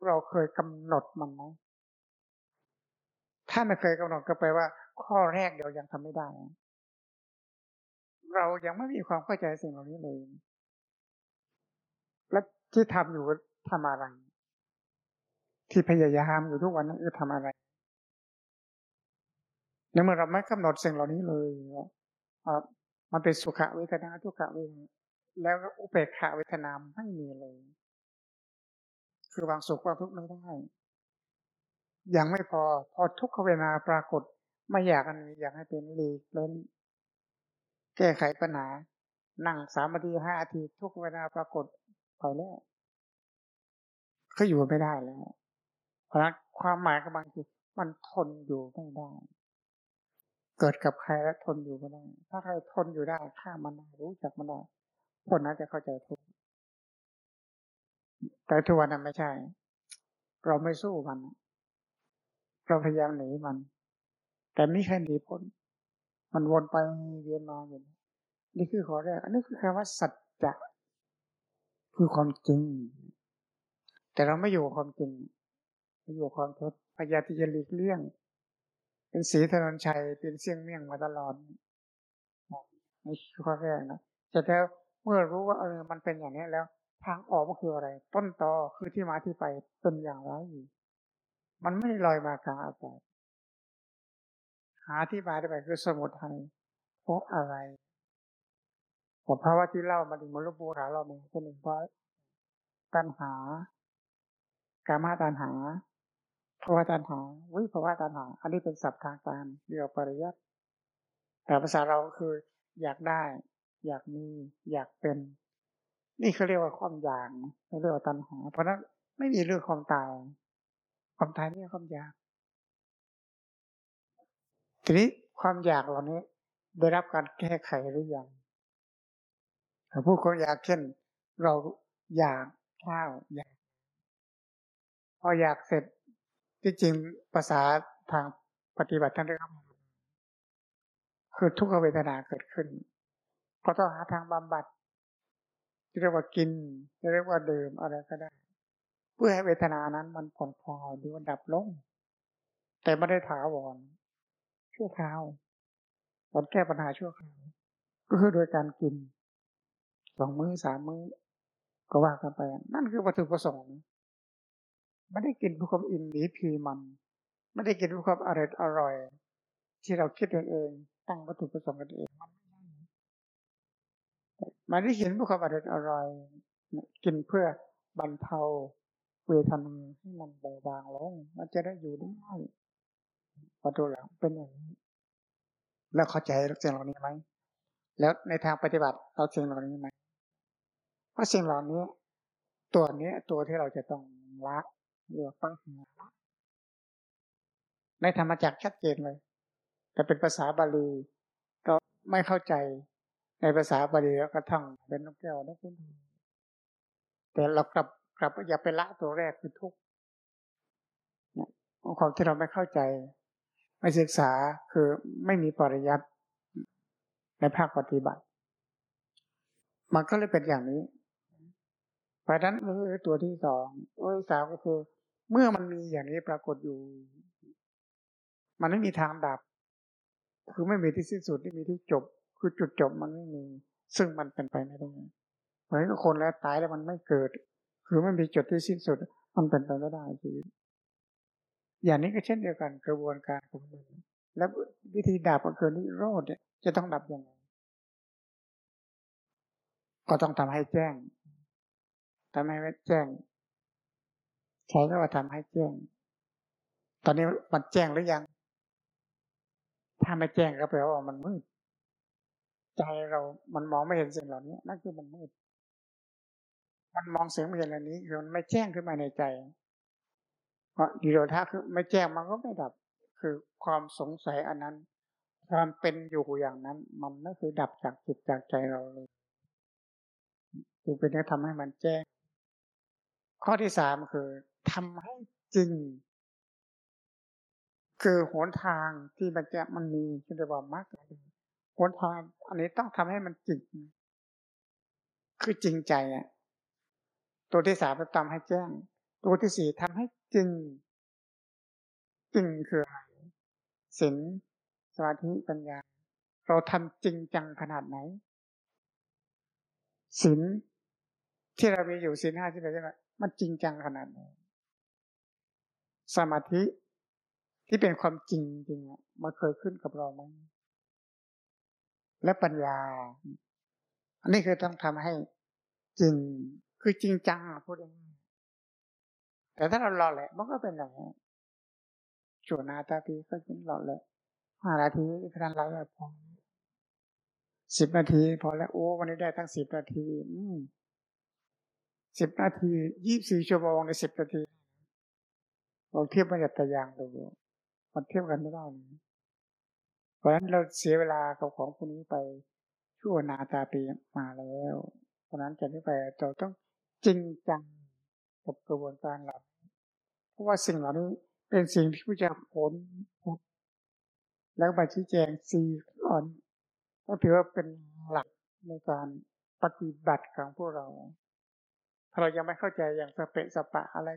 เราเคยกำหนดมันไหมถ้าไม่เคยกำหนดก็แปลว่า ข้อแรกเดียวยังทำไม่ได้ เรายังไม่มีความเข้าใจสิ่งเหล่านี้เลย และที่ทำอยู่ทำอะไร ที่พยายามอยู่ทุกวันนั้นคือทำอะไรในเมื่อเราไม่กำหนดสิ่งเหล่านี้เลยมันเป็นสุขเวทนาทุกขเวทนาแล้วก็อุเบกขาเวทนาไม่มีเลย คือวางสุขวางทุกข์ไม่ได้ยังไม่พอ พอทุกขเวทนาปรากฏ ไม่อยากอันนี้อยากให้เป็นลีกเล่นแก้ไขปัญหา นั่งสามนาทีห้านาทีทุกเวลาปรากฏไปแล้วก็อยู่ไม่ได้แล้ว เพราะความหมายกับบางทีมันทนอยู่ไม่ได้ เกิดกับใครแล้วทนอยู่ไม่ได้ ถ้าใครทนอยู่ได้ข้ามันได้รู้จักมันได้คนนั้นจะเข้าใจทุกแต่ทุกวันนั้นไม่ใช่ เราไม่สู้มัน เราพยายามหนีมัน แต่ไม่เคยหนีพ้น มันวนไปเวียนมาอยู่นี่คือข้อแรก อันนี้คือคำว่าสัจจะคือความจริง แต่เราไม่อยู่ความจริง อยู่ความทดพยายามที่จะหลีกเลี่ยง เป็นสีถนนชัยเป็นเสี่ยงเมี่ยงมาตลอดนี่คือข้อแรกนะแต่แล้วเมื่อรู้ว่าเออมันเป็นอย่างนี้แล้ว ทางออกมันคืออะไร ต้นตอคือที่มาที่ไปเป็นอย่างไรมันไม่ได้ลอยมากลางอากาศหาที่มาที่ไปคือสมุทัยเพราะอะไรผมเพราะว่าที่เล่ามาถึงมรบูหาเราเป็นคนหนึ่งเพราะตัณหา กามาตัณหา ภาวะตัณหาวิภาวะตัณหา อันนี้เป็นศัพท์ทางการเรียกปริยัติแต่ภาษาเราคืออยากได้ อยากมีอยากเป็น นี่เขาเรียกว่าความอยากเขาเรียกว่าตัณหา เพราะนั้นไม่มีเรื่องความตาย ความตายนี่ความอยาก ทีนี้ความอยากเหล่านี้ ได้รับการแก้ไขหรือยังถ้าผู้คนอยากเช่น เราอยากข้าวอยาก พออยากเสร็จ ที่จริงภาษาทางปฏิบัติท่านเรียกว่าคือทุกขเวทนาเกิดขึ้น ก็ต้องหาทางบำบัดเรียกว่ากินเรียกว่าดื่มอะไรก็ได้ เพื่อให้เวทนานั้นมันผ่อนคลายหรือว่าดับลง แต่ไม่ได้ถาวรชั่วคราวมันแก้ปัญหาชั่วคราวก็คือโดยการกินสองมือ้อสามมื้อก็ว่ากันไป นั่นคือวัตถุประสงค์ ไม่ได้กินเพื่อความอิ่มหนีพีมัน ไม่ได้กินเพื่อความอร่อยอร่อย ที่เราคิดเองเอง ตั้งวัตถุประสงค์กันเองมันไม่ใช่มันได้กินเพื่อความอร่อยอร่อย กินเพื่อบรรเทาเวทนาให้มันเบาบางลงมันจะได้อยู่ได้พอตัวหลังเป็นอย่างนี้ แล้วเข้าใจสิ่งเหล่านี้ไหมแล้วในทางปฏิบัติเราสิ่งเหล่านี้ไหมเพราะสิ่งเหล่านี้ ตัวนี้ตัวที่เราจะต้องละ เรียกปัญหาในธรรมจักชัดเจนเลย แต่เป็นภาษาบาลีก็ไม่เข้าใจในภาษาบาลีแล้วก็ท่องเป็นนกแก้วนกคุณแต่เรากลับกลับอย่าไปละตัวแรกคือทุกข์ความที่เราไม่เข้าใจ ไม่ศึกษาคือไม่มีปริยัติในภาคปฏิบัติ มันก็เลยเป็นอย่างนี้เพราะนั้นคือตัวที่สองตัวที่สามก็คือ เมื่อมันมีอย่างนี้ปรากฏอยู่ มันไม่มีทางดับ คือไม่มีที่สิ้นสุดไม่มีที่จบ คือจุดจบมันไม่มี ซึ่งมันเป็นไปไม่ได้เหมือนกับคนแล้วตายแล้วมันไม่เกิด คือไม่มีจุดที่สิ้นสุด มันเป็นไปไม่ได้ชีวิตอย่างนี้ก็เช่นเดียวกันกระบวนการของมันแล้ววิธีดับก็คือนิโรธเนี่ยจะต้องดับยังไง ก็ต้องทำให้แจ้งทำให้แจ้ง ใช้ก็ว่าทำให้แจ้ง ตอนนี้มันแจ้งหรือยัง ถ้าไม่แจ้งก็แปลว่ามันมืด ใจเรามันมองไม่เห็นสิ่งเหล่านี้นั่นคือมันมืด มันมองเสียงไม่เห็นอันนี้คือมันไม่แจ้งขึ้นมาในใจ เพราะดีโรธาคือไม่แจ้งมันก็ไม่ดับ คือความสงสัยอันนั้น ความเป็นอยู่อย่างนั้น มันไม่คือดับจากจิตจากใจเราเลยคือเป็นการทำให้มันแจ้งข้อที่สามคือทำให้จริง คือหนทางที่มันจะมันมีคือเรียกว่ามรรคหนทาง อันนี้ต้องทำให้มันจริง คือจริงใจอะตัวที่สามจะทำให้แจ้ง ตัวที่สี่ทำให้จริง จริงคืออะไรศีลสมาธิปัญญา เราทำจริงจังขนาดไหนศีลที่เรามีอยู่ศีลห้าที่เราจะมันจริงจังขนาดไหน สมาธิที่เป็นความจริงจริงมันเคยขึ้นกับเราไหมและปัญญา อันนี้คือต้องทำให้จริงคือจริงจังพูดง่ายแต่ถ้าเราหล่อแหละมันก็เป็นอย่างนี้จวนาตาปีก็เป็นหล่อแหละห้านาทีขนาดเราพอสิบนาที พอแล้วโอ้วันนี้ได้ทั้งสิบนาที อืสิบนาทียี่บสี่ชั่วโมงในสิบนาที เราเทียบมันกับตะยางดูมันเทียบกันไม่ได้เพราะฉะนั้นเราเสียเวลากับของพวกนี้ไปชั่วนาตาปีมาแล้ว เพราะนั้นจะนี้ไปเราต้องจริงจังกับกระบวนการเราเพราะว่าสิ่งเหล่านี้เป็นสิ่งที่ผู้จะผลแล้วมาชี้แจงสี่ข้อก็ถือว่าเป็นหลักในการปฏิบัติของพวกเรา ถ้าเรายังไม่เข้าใจอย่างสเปะสปะอะไร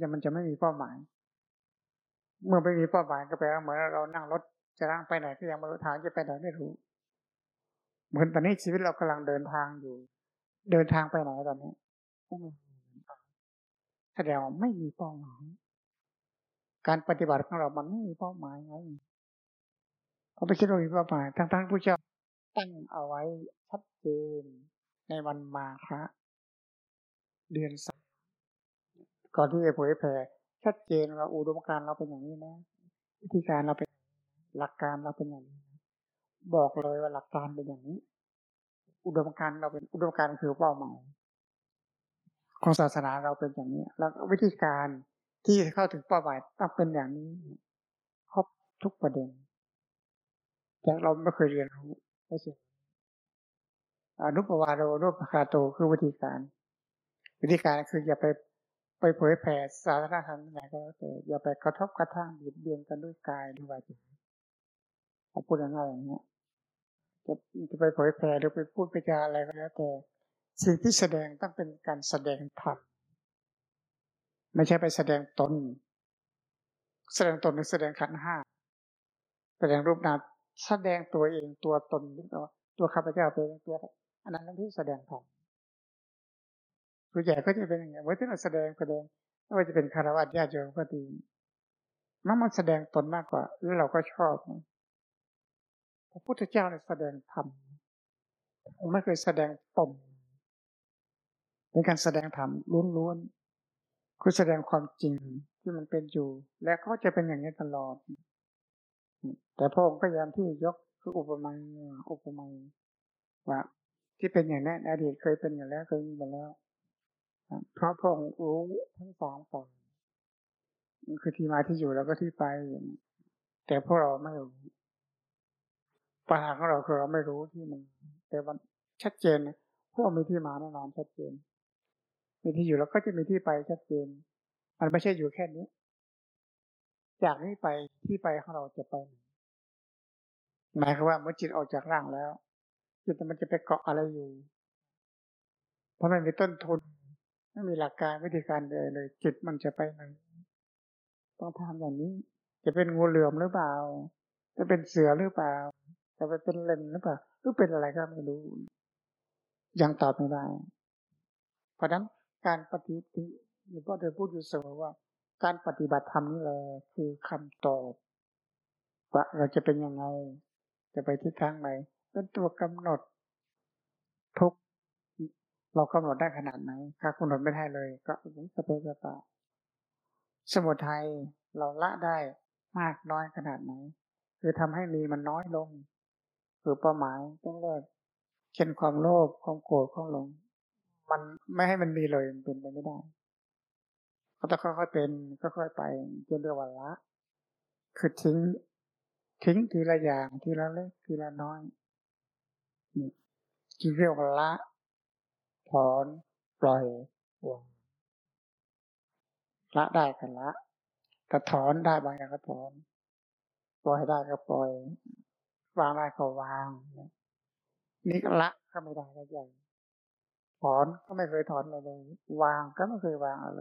ยังมันจะไม่มีเป้าหมาย เมื่อไม่มีเป้าหมายก็แปลว่าเหมือนเรานั่งรถจะนั่งไปไหนก็ยังไม่รู้ทางจะไปไหนไม่รู้ เหมือนตอนนี้ชีวิตเรากำลังเดินทางอยู่ เดินทางไปไหนตอนนี้แสดงว่าไม่มีเป้าหมาย การปฏิบัติของเรามันไม่มีเป้าหมายไงเขาไปคิดว่ามีเป้าหมายทั้งๆผู้เจ้าตั้งเอาไว้ชัดเจนในวันมาคะเดือนสามก่ อนที่จะเผยแผ่ชัดเจนว่าอุดมการเราเป็นอย่างนี้นะวิธีการเราเป็นหลักการเราเป็นอย่างนี้ บอกเลยว่าหลักการเป็นอย่างนี้ อุดมการเราเป็นอุดมการคือเป้าหมายของศาสนาเราเป็นอย่างนี้ แล้ววิธีการที่เข้าถึงเป้าหมายต้องเป็นอย่างนี้ครบทุกประเด็นแต่เราไม่เคยเรียนรู้ไม่ใช่อนุปวาโรนุปคาโตคือวิธีการ วิธีการคืออย่าไป ไปเผยแผ่สาธารณธรรมไหนก็แล้วแต่อย่าไปกระทบกระทั่งบีบเบียนกันด้วยกายด้วยวาจาเขาพูดง่ายอย่างเงี้จะจะไปเผยแผ่หรือไปพูดไปจาอะไรก็แล้วแต่ สิ่งที่แสดงต้องเป็นการแสดงธรรมไม่ใช่ไปแสดงตน แสดงตนหรือแสดงขันห้าแสดงรูปนามแสดงตัวเองตัวตนหรือตัวข้าพเจ้าเป็นตัวอันนั้นนั่นที่แสดงธรรม ส่วนใหญ่ก็จะเป็นอย่างนี้ยเมื่อที่เราแสดงแสดงไม่ว่าจะเป็นคารวะญาติโยมก็ดีมันมันแสดงตนมากกว่าหรือเราก็ชอบพระพุทธเจ้าเนี่ยแสดงธรรมไม่เคยแสดงตนเป็นการแสดงธรรมล้วนๆคือแสดงความจริงที่มันเป็นอยู่ และก็จะเป็นอย่างนี้ตลอด แต่พระองค์ก็ยามที่ยกคืออุปมาอุปมาว่าที่เป็นอย่างนี้อดีตเคยเป็นอย่างแล้วเคยมีมาแล้ว เพราะพระองค์รู้ทั้งสองฝ่ายคือที่มาที่อยู่แล้วก็ที่ไป แต่พวกเราไม่รู้ปัญหาของเราคือเราไม่รู้ที่มัน แต่มันชัดเจนพวกมีที่มาแน่นอนชัดเจน มีที่อยู่แล้วก็จะมีที่ไปชัดเจน มันไม่ใช่อยู่แค่นี้ จากนี้ไปที่ไปของเราจะไปหมายคือว่าเมื่อจิตออกจากร่างแล้วจิตมันจะไปเกาะอะไรอยู่ เพราะมันมีต้นทุน ไม่มีหลักการวิธีการเลยเลย จิตมันจะไปไหนต้องทำอย่างนี้ จะเป็นงูเหลือมหรือเปล่า จะเป็นเสือหรือเปล่า จะไปเป็นเลนหรือเปล่าหรือเป็นอะไรก็ไม่รู้ ยังตอบไม่ได้ เพราะนั้นการปฏิบัติหลวงพ่อเคยพูดอยู่เสมอว่า การปฏิบัติธรรมนี่แหละคือคำตอบว่าเราจะเป็นยังไง จะไปทิศทางไหนเป็นตัวกำหนด ทุก เรากำหนดได้ขนาดไหนถ้ากำหนดไม่ได้เลย ก็สเปซสปาสมุทัยเราละได้มากน้อยขนาดไหน คือทำให้มีมันน้อยลง คือเป้าหมายต้องแรกเช่นความโลภความโกรธความหลง มันไม่ให้มันมีเลยมันเป็นไปไม่ได้ก็ต้องค่อยๆเป็นค่อยๆไปจนเรียกว่าละ คือทิ้ง ทิ้งทีละอย่างทีละเล็กทีละน้อยนี่จึงเรียกว่าละ ถอนปล่อยวางละได้กันละแต่ถอนได้บางอย่างก็ถอน ปล่อยได้ก็ปล่อยวางได้ก็วางนี่ก็ละก็ไม่ได้ก็ย่างถอนก็ไม่เคยถอนเลย วางก็ไม่เคยวางอะไร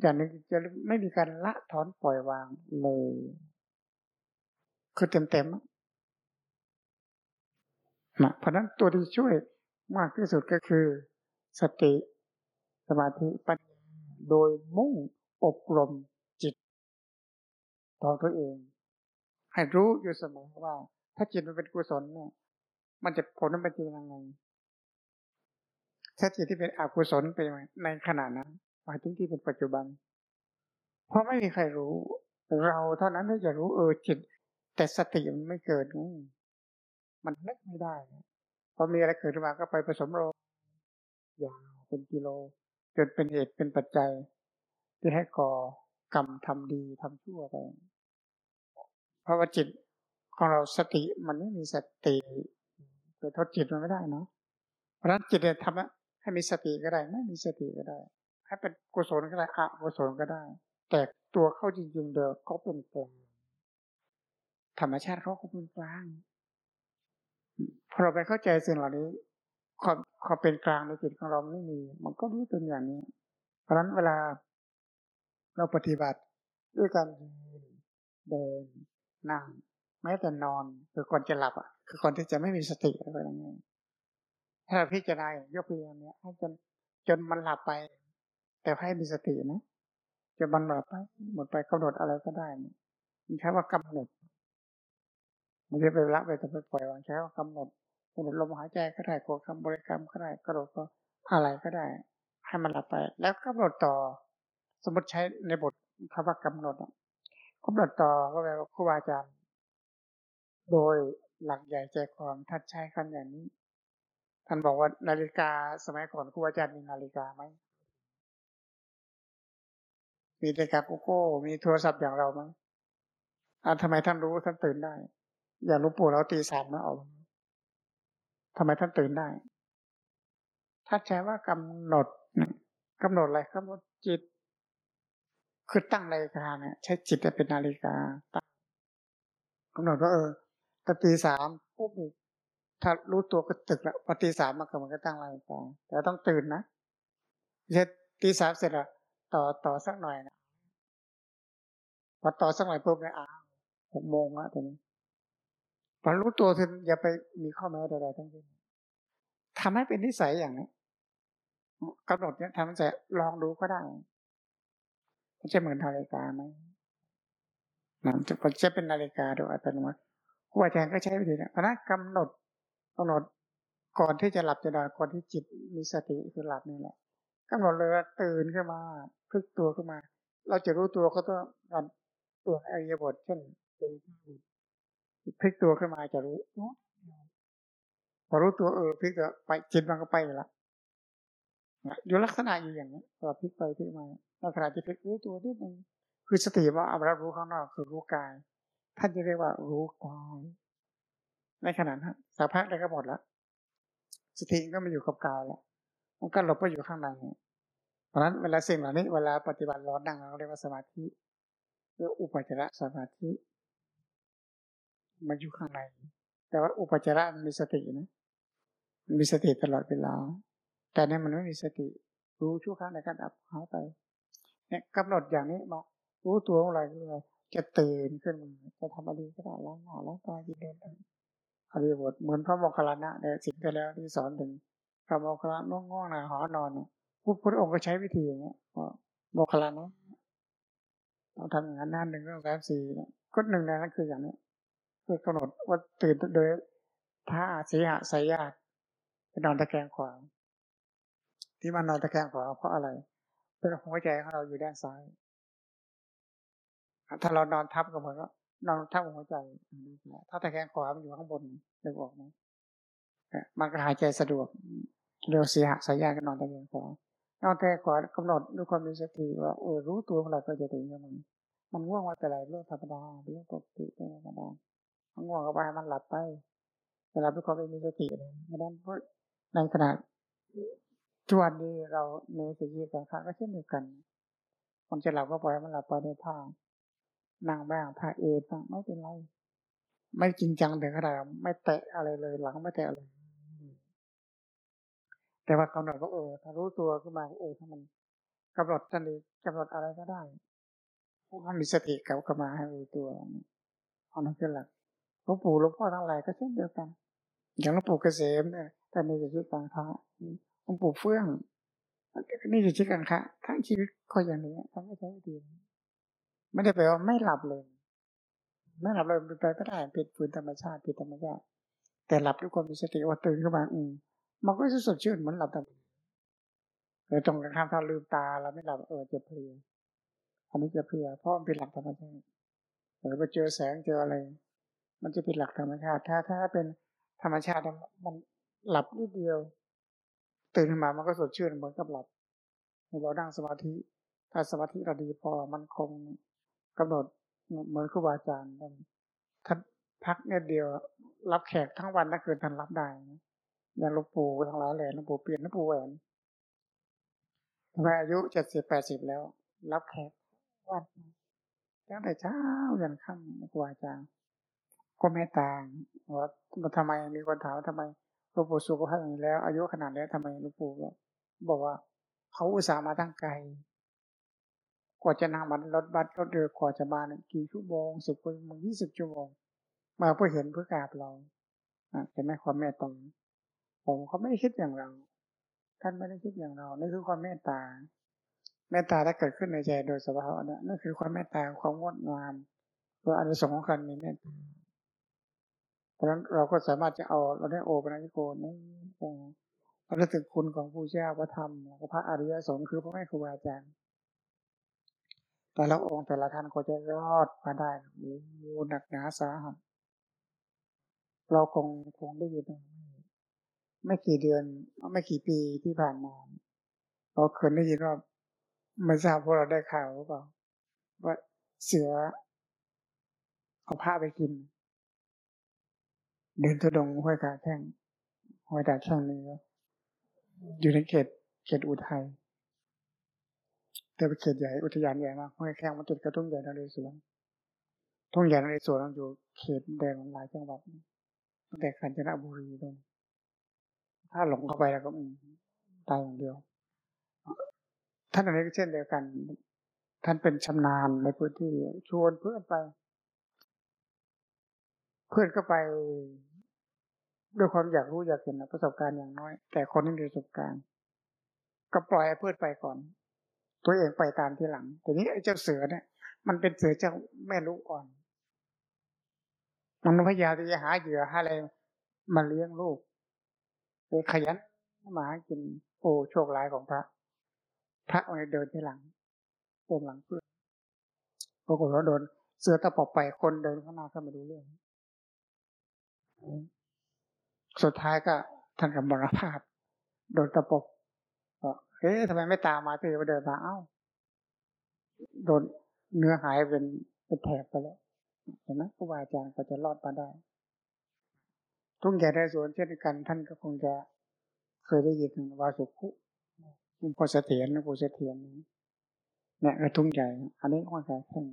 อย่างนี้จะไม่มีการละถอนปล่อยวางเลยคือเต็มเต็มนะเพราะนั้นตัวที่ช่วย มากที่สุดก็คือ สติ สมาธิปัญญาโดยมุ่งอบรมจิตต่อตัวเอง ให้รู้อยู่เสมอว่า ถ้าจิตมันเป็นกุศลเนี่ย มันจะผลมันเป็นยังไงถ้าจิตที่เป็นอกุศลเป็นยังไงในขณะนั้นหมายถึงที่เป็นปัจจุบัน เพราะไม่มีใครรู้ เราเท่านั้นที่จะรู้เออจิต แต่สติมันไม่เกิดไงมันนึกไม่ได้ พอมีอะไรเกิดขึ้นมาก็ไปผสมโรยาวเป็นกิโล จนเป็นเหตุเป็นปัจจัย ที่ให้ก่อกรรมทำดีทำชั่วไปเพราะว่าจิตของเราสติมันไม่มีสติไปทดจิตมันไม่ได้เนาะเพราะฉะนั้นจิตเนี่ยทำให้มีสติก็ได้ ไม่มีสติก็ได้ ให้เป็นกุศลก็ได้อกุศลก็ได้ แต่ตัวเข้าจริงๆเดิมเขาเป็นกลางธรรมชาติเขาเขาเป็นกลาง พอเราไปเข้าใจสิ่งเหล่านี้ความความเป็นกลางในจิตของเราไม่มี มันก็รู้เป็นอย่างนี้ เพราะฉะนั้นเวลาเราปฏิบัติด้วยการยืนเดินนั่งแม้แต่นอนคือก่อนจะหลับอะ คือก่อนที่จะไม่มีสติอะไรอย่างเงี้ยถ้าเราพิจารณายกตัวอย่างเนี้ยให้จนจนมันหลับไป แต่ให้มีสตินะจะมันหลับไปหมดไปกำหนดอะไรก็ได้มันใช้ว่ากำหนดไม่ใช่ไปละไปแต่ไปปล่อยวางใช้ว่ากำหนด กำหนดลมหายใจก็ได้กดคำบริกรรมก็ได้กระโดดก็อะไรก็ได้ ให้มันหลับไป แล้วกำหนดต่อ สมมติใช้ในบทคำว่ากำหนดกำหนดต่อก็แปลว่าครูบาอาจารย์โดยหลักใหญ่ใจความท่านใช้คำอย่างนี้ ท่านบอกว่านาฬิกาสมัยก่อนครูบาอาจารย์มีนาฬิกาไหมมีนาฬิกาโกโก้ มีโทรศัพท์อย่างเราไหมอ่าทำไมท่านรู้ท่านตื่นได้ อย่างลวงปู่เราตีสามนะเอา ทำไมท่านตื่นได้ถ้านใช้ว่ากำหนดกำหนดอะไรกำหนดจิต คือตั้งนาฬิกาเนี่ยใช้จิตเป็นนาฬิกาตั้งกำหนดว่าเออตตีสามปุ๊บถ้ารู้ตัวก็ตึกล้วพอตีสามมันก็มันก็ตั้งนาฬิกาแต่ต้องตื่นนะเสร็จตีสามเสร็จแล้วต่อต่อสักหน่อยนะพอต่อสักหน่อยปุ๊บเนี่ยอ้าวหกโมงแล้วตอนนี้ พอรู้ตัวถึงอย่าไปมีข้อแม้ใดๆทั้งสิ้นทำให้เป็นนิสัยอย่างนี้กำหนดเนี่ยทำให้ลองดูก็ได้มันจะเหมือนนาฬิกาไหมนะจะจะเป็นนาฬิกาโดยอัตโนมัติครูอาจารย์ก็ใช้วิธีนี้เพราะนั้นกำหนดกำหนดก่อนที่จะหลับจะนอนก่อนที่จิตมีสติคือหลับนี่แหละกำหนดเลยตื่นขึ้นมาพลิกตัวขึ้นมา เราจะรู้ตัวก็ต้องการตัวอริยบทเช่นเป็น พลิกตัวขึ้นมาจะรู้พอรู้ตัวเออพลิกตัวไปจิตมันก็ไปแล้วอยู่ลักษณะอยู่อย่างนี้พอพลิกไปพลิกมาในขณะที่พลิกรู้ตัวนิดนึงคือสติว่าเอารับรู้ข้างนอกคือรู้กาย ท่านจะเรียกว่ารู้กายในขณะนั้นสักพักได้ก็หมดแล้วสติก็มาอยู่กับกายแล้วมันก็หลบไปอยู่ข้างในเพราะฉะนั้นเวลาสิ่งเหล่านี้เวลาปฏิบัติร้อนนั่งเราเรียกว่าสมาธิเรียกอุปจารสมาธิ มันอยู่ข้างใน แต่ว่าอุปจาระมันมีสตินะมันมีสติตลอดเวลา แต่เนี่ยมันไม่มีสติ รู้ชั่วครั้งในการดับหายไป เนี่ยกำหนดอย่างนี้มารู้ตัวอะไรเลยจะตื่นขึ้นมาจะทำอะไรก็ได้ล้างหน้าล้างตากินเดินอริยบทเหมือนพระโมคคัลลานะเนี่ยสิ่งที่แล้วที่สอนถึงพระโมคคัลลานะง่วงนะหอนอนเนี่ยพระพุทธองค์ก็ใช้วิธีอย่างเงี้ยโมคคัลลานะต้องทำอย่างนั้นนั่นหนึ่งเรื่องสามสี่ก็หนึ่งในนั้นคืออย่างนี้ คือกำหนดว่าตื่นโดยท่าสีหะสายญาติไปนอนตะแคงขวาที่มันนอนตะแคงขวาเพราะอะไรเป็นหัวใจของเราอยู่ด้านซ้าย ถ้าเรานอนทับก็เหมือนก็นอนทับหัวใจถ้าตะแคงขวามันอยู่ข้างบนเดกออกไหมมันก็หายใจสะดวกเรียวเสียหสายญาติก็นอนตะแคงขวานอนตะแคงขวากำหนดด้วยความมีสติว่าเออรู้ตัวเมื่อไรก็จะถึงมันมันง่วงมาแต่ไรเรื่องธรรมดาเรื่องปกติเรื่องธรรมดา มันง่วงก็ไปมันหลับไปเวลาด้วยความมีสติเลยดังนั้นเพราะในขณะทุกวันนี้เราในสิ่งที่การค้าก็เช่นเดียวกัน มันจะหลับก็ปล่อยมันหลับไปในท่านั่งบ้างท่าเอบ้างไม่เป็นไร ไม่จริงจังถึงขนาดไม่แตะอะไรเลย หลังไม่แตะอะไรแต่ว่ากำหนดก็เออถ้ารู้ตัวขึ้นมาเออถ้ามันกำหนดสติกำหนดอะไรก็ได้ถ้ามีสติเก่ากลับมาให้รู้ตัวเอานั้นคือหลัก หลวงปู่หลวงพ่อทั้งหลายก็เช่นเดียวกัน อย่างหลวงปู่เกษมเนี่ยแต่ในจะชิดการค้าหลวงปู่เฟื่องนี่จะชิดการค้าทั้งชีวิตก็อย่างนี้ทั้งไม่ใช่วิธีไม่ได้แปลว่าไม่หลับเลย ไม่หลับเลยเป็นไปไม่ได้เป็นฝืนธรรมชาติผิดธรรมชาติแต่หลับด้วยความมีสติว่าตื่นขึ้นมาอืมมันก็จะสดชื่นเหมือนหลับธรรมเออตรงกันข้ามถ้าลืมตาเราไม่หลับเออจะเพลียอันนี้จะเพลียเพราะมันเป็นหลักธรรมชาติหรือไปเจอแสงเจออะไร มันจะเป็นหลักธรรมชาติ ถ้าถ้าเป็นธรรมชาติมันหลับนิดเดียว ตื่นขึ้นมามันก็สดชื่นเหมือนกับหลับเราดั่งสมาธิ ถ้าสมาธิเราดีพอมันคงกำหนดเหมือนครูบาอาจารย์ท่านพักนี่ยเดียว รับแขกทั้งวันทั้งคืนท่านรับได้อย่างหลวงปู่ทั้งหลายแหล่หลวงปู่เปลี่ยนหลวงปู่แหวนทำไมอายุเจ็ดสิบแปดสิบแล้ว รับแขกวันตั้งแต่เช้ายันค่ำครูอาจารย์ ก็ไม่ต่างว่าทำไมมีคนถามทำไมหลวงปู่สุขภาพอย่างนี้แล้ว อายุขนาดนี้ทำไมหลวงปู่บอกว่าเขาอุตส่าห์มาตั้งไกลกว่าจะนั่งมันรถบัสรถเรือกว่าจะมากี่ชั่วโมงสิบชั่วโมงยี่สิบชั่วโมง มาเพื่อเห็นเพื่อกราบเราจะไม่ความเมตตาผมเขาไม่ได้คิดอย่างเรา ท่านไม่ได้คิดอย่างเรานี่คือความเมตตาเมตตาถ้าเกิดขึ้นในใจโดยสภาวะนั้นนั่นคือความเมตตาความงดงามเพราะอันสงของการมีเมตตา ราะฉะนั้นเราก็สามารถจะเอาเราได้โอปัญญโกนี่เราได้ถึงคุณของผู้เจ้าพระธรรมพระอริยสงฆ์คือพระแม่ครูบาอาจารย์แต่ละองค์แต่ละท่านก็จะรอดมาได้โอ้หนักหนาสาหัสเราคงคงได้ยินไม่กี่เดือนไม่กี่ปีที่ผ่านมาเราเคยได้ยินว่าไม่ทราบพวกเราได้ข่าวหรือเปล่าว่าเสือเอาผ้าไปกิน เดินทุดงห้วยขาแข้งห้วยตาแข้งนี้อยู่ในเขตเขตอุทัยแต่เป็นเขตใหญ่อุทยานใหญ่มากห้วยแข้งมันติดกระทุ่งใหญ่นเรศวรทุ่งใหญ่นเรศวรมันอยู่เขตแดงหลายจังหวัดตั้งแต่กาญจนบุรีตรงถ้าหลงเข้าไปแล้วก็ตายอย่างเดียวท่านอันนี้ก็เช่นเดียวกัน ท่านเป็นชำนาญในพื้นที่ชวนเพื่อนไป เพื่อนก็ไปด้วยความอยากรู้อยากเห็นประสบการณ์อย่างน้อย แต่คนที่มีประสบการณ์ ก็ปล่อยเพื่อนไปก่อน ตัวเองไปตามทีหลังแต่นี้ไอ้เจ้าเสือเนี่ย มันเป็นเสือเจ้าแม่ลูกอ่อน มันพยายามจะหาเหยื่อหาอะไรมาเลี้ยงลูกเลยขยันมาหากินโอ้โชคร้ายของพระ พระองค์เดินที่หลังโอมหลังเพื่อนปรากฏว่าโดนเสือตะปบไปคนเดินข้างหน้าก็ไม่รู้เรื่อง สุดท้ายก็ท่านกับมรณภาพ โดนตะปบเฮ้ยทำไมไม่ตามมาตีมาเดินมาเอ้าโดนเนื้อหายเป็นเป็นแถบไปแล้วเห็นไหมครูบาอาจารย์ก็จะรอดมาได้ ทุ่งใหญ่ในสวนเช่นกันท่านก็คงจะเคยได้ยินวาสุขุหลวงพ่อเสถียรหลวงปู่เสถียรเนี่ยกระทุ่งใหญ่ อันนี้ข้อแข็ง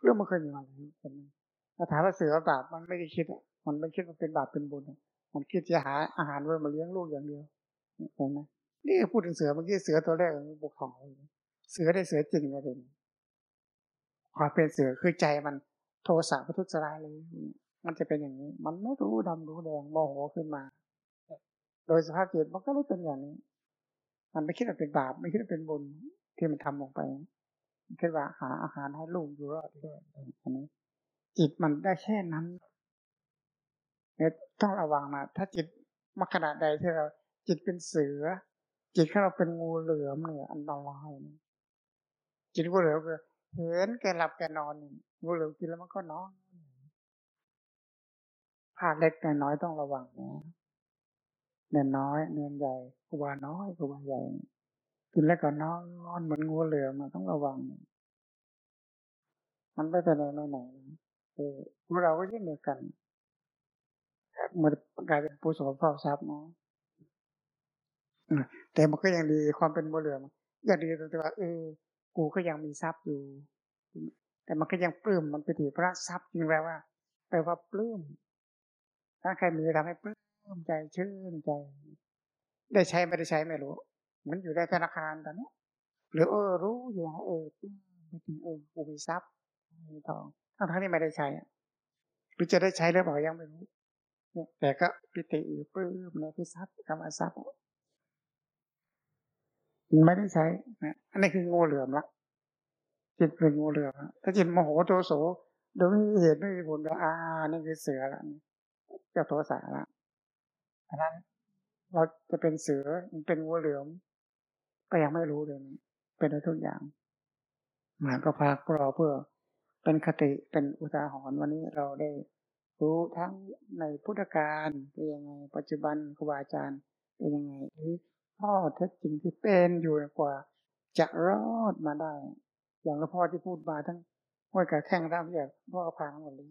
เรื่องมันเคยมีมาแล้วเห็นไหม ถ้าถามว่าเสือบาปมันไม่ได้คิด มันไม่คิดว่าเป็นบาปเป็นบุญ มันคิดจะหาอาหารไว้มาเลี้ยงลูกอย่างเดียวเห็นไหมนี่พูดถึงเสือเมื่อกี้เสือตัวแรกบุกเขาเสือได้เสือจริงเลยความเป็นเสือคือใจมันโทสะพัทุสรายเลย มันจะเป็นอย่างนี้ มันไม่รู้ดำรู้แดงโมโหขึ้นมา โดยสภาพจิตมันก็ไม่เป็นอย่างนี้ มันไม่คิดว่าเป็นบาปไม่คิดว่าเป็นบุญที่มันทำลงไปคิดว่าหาอาหารให้ลูกอยู่รอดด้วยอันนี้ จิตมันได้แค่นั้นเนี่ยต้องระวังนะถ้าจิตมาขนาดใดที่เรา จิตเป็นเสือ จิตของเราเป็นงูเหลือมเนี่ยอันตรายจิตงูเหลือมคือเห็นแกหลับแกนอนงูเหลือมกินแล้วมันก็นอนพลาดเล็กน้อยต้องระวังนะเนียน้อยเนียนใหญ่กูวาน้อยกูวาใหญ่กินแล้วก็นอนเหมือนงูเหลือมต้องระวัง มันไม่ไปไหนไม่ไหนเออพวกเราก็เช่นเดียวกันมันกลายเป็นผู้สมเฝ้าทรัพย์เนาะแต่มันก็ยังดีความเป็นงูเหลือมอย่างดีแต่ว่าเออ กูก็ยังมีทรัพย์อยู่ แต่มันก็ยังปลื้มมันเป็นถือพระทรัพย์จริงแล้วว่าแปลว่าปลื้มถ้าใครมีทำให้ปลื้มใจชื่นใจ ได้ใช้ไม่ได้ใช้ไม่รู้มันอยู่ในธนาคารตอนนี้หรือเออรู้อยู่เออไม่ถึงเออกูมีทรัพย์มีทอง ทั้งทั้งที่ไม่ได้ใช้หรือจะได้ใช้หรือเปล่ายังไม่รู้ แต่ก็ปิติอยู่ปลื้มในพิทรัพกรรมทรัพย์ไม่ได้ใช้นะอันนี้คืองูเหลือมละจิตเป็นงูเหลือมถ้าจิตโมโหโตโสโดยไม่มีเหตุไม่มีผลก็อ่านี่คือเสือละเจ้าโทสะละอันนั้นเราจะเป็นเสือเป็นงูเหลือมก็ยังไม่รู้เลยเป็นได้ทุกอย่างมาก็พากราเพื่อ เป็นคติเป็นอุทาหรณ์วันนี้เราได้รู้ทั้งในพุทธการเป็นยังไง ปัจจุบันครูบาอาจารย์เป็นยังไงหรือพ่อเท็จจริงที่เป็นอยู่กว่า จะรอดมาได้ อย่างหลวงพ่อที่พูดมาทั้งห้วยกับแข้งร่างเนี่ยพ่อพังหมดเลย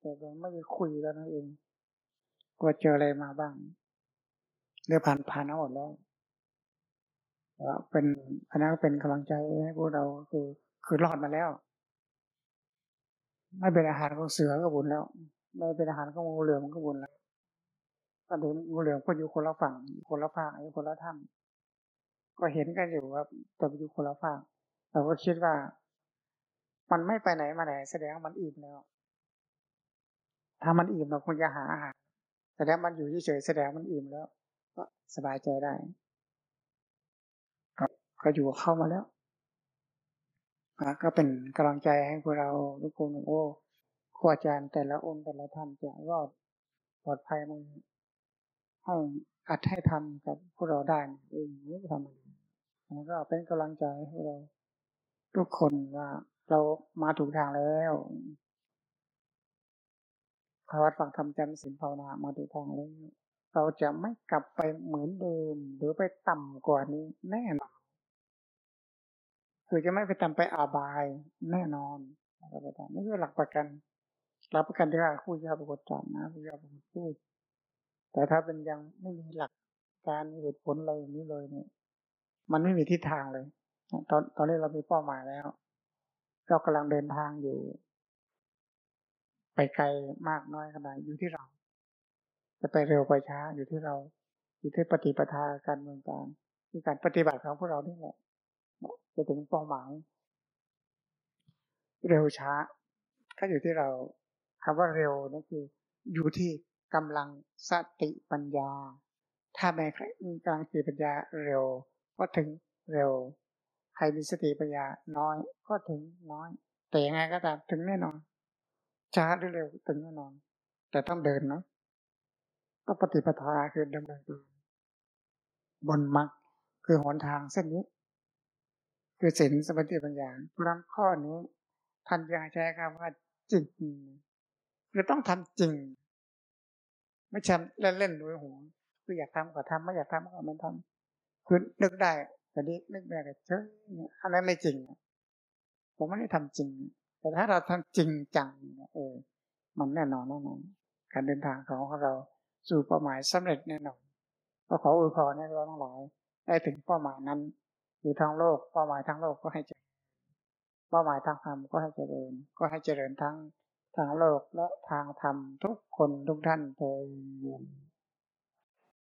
แต่เราไม่ได้คุยแล้วนั่นเองว่าเจออะไรมาบ้างเรื่องผ่านผ่านหมดแล้วเป็นอันนั้นเป็นกำลังใจให้พวกเราคือคือรอดมาแล้ว ไม่เป็นอาหารของเสือก็บุญแล้ว ไม่เป็นอาหารของงูเหลือมก็บุญแล้วตอนนี้งูเหลือมก็อยู่คนละฝั่งคนละภาคอยู่คนละถ้ำก็เห็นกันอยู่ว่าแต่อยู่คนละฝั่งเราก็คิดว่า มันไม่ไปไหนมาไหน แสดงมันอิ่มแล้ว ถ้ามันอิ่มเราควรจะหาอาหารแสดงมันอยู่เฉยแสดงมันอิ่มแล้ว ก็สบายใจได้ก็อยู่เข้ามาแล้ว ก็เป็นกำลังใจให้พวกเราทุกคนโอ้ครูอาจารย์แต่ละองค์แต่ละท่านจะรอดปลอดภัยมันให้อัดให้ทำกับพวกเราได้เองไม่ทำมันก็เป็นกำลังใจให้เรา ทุกคนว่าเรามาถูกทางแล้วภาวัดฟังธรรมจำศีลภาวนามาถูกทางแล้ว เราจะไม่กลับไปเหมือนเดิม หรือไปต่ำกว่านี้แน่นอน คือจะไม่ไปต่ำไปอาบายแน่นอนเราไปทำนี่คือหลักประกัน หลักประกันที่ว่าคู่ยาประกฏจานนะคู่ยาประกฏพูดแต่ถ้าเป็นยังไม่มีหลักการเหตุผลอะไรอย่างนี้เลยเนี่ยมันไม่มีทิศทางเลย ตอนตอนนี้เรามีเป้าหมายแล้ว เรากำลังเดินทางอยู่ ไปไกลมากน้อยขนาดอยู่ที่เรา จะไปเร็วไปช้าอยู่ที่เรา อยู่ที่ปฏิปทาการเมืองการที่การปฏิบัติของพวกเรานี่แหละ จะถึงเป้าหมาย เร็วช้า ก็อยู่ที่เราคำว่าเร็วนั่นคือ อยู่ที่กำลังสติปัญญา ถ้าแม้ใครกำลังสติปัญญาเร็ว ก็ถึงเร็ว ใครมีสติปัญญาน้อยก็ถึงน้อย แต่ยังไงก็ตามถึงแน่นอน ช้าหรือเร็วถึงแน่นอน แต่ต้องเดินเนาะก็ปฏิปทาคือดำเนินบนมรรคคือหนทางเส้นนี้ คือศีลสมาธิปัญญาเพราะนั้นข้อนี้ท่านยังใช้คำว่าจริงคือต้องทำจริง ไม่ใช่เล่นๆด้ยหัวคืออยากทำก็ทำไม่อยากทำก็ไม่ทำคือนึกได้แต่นี้นึกไม่ได้เฉยอันนั้นไม่จริงผมไม่ได้ทำจริง แต่ถ้าเราทำจริงจังเออมันแน่นอนแน่นอนการเดินทางของเราสู่เป้าหมายสำเร็จแน่นอนก็ขออวยพรให้เราทั้งหลายได้ถึงเป้าหมายนั้น คือทั้งโลกเป้าหมายทั้งโลกก็ให้เจริญเป้าหมายทางธรรมก็ให้เจริญ ก็ให้เจริญทั้งทางโลกและทางธรรมทุกคนทุกท่านเลย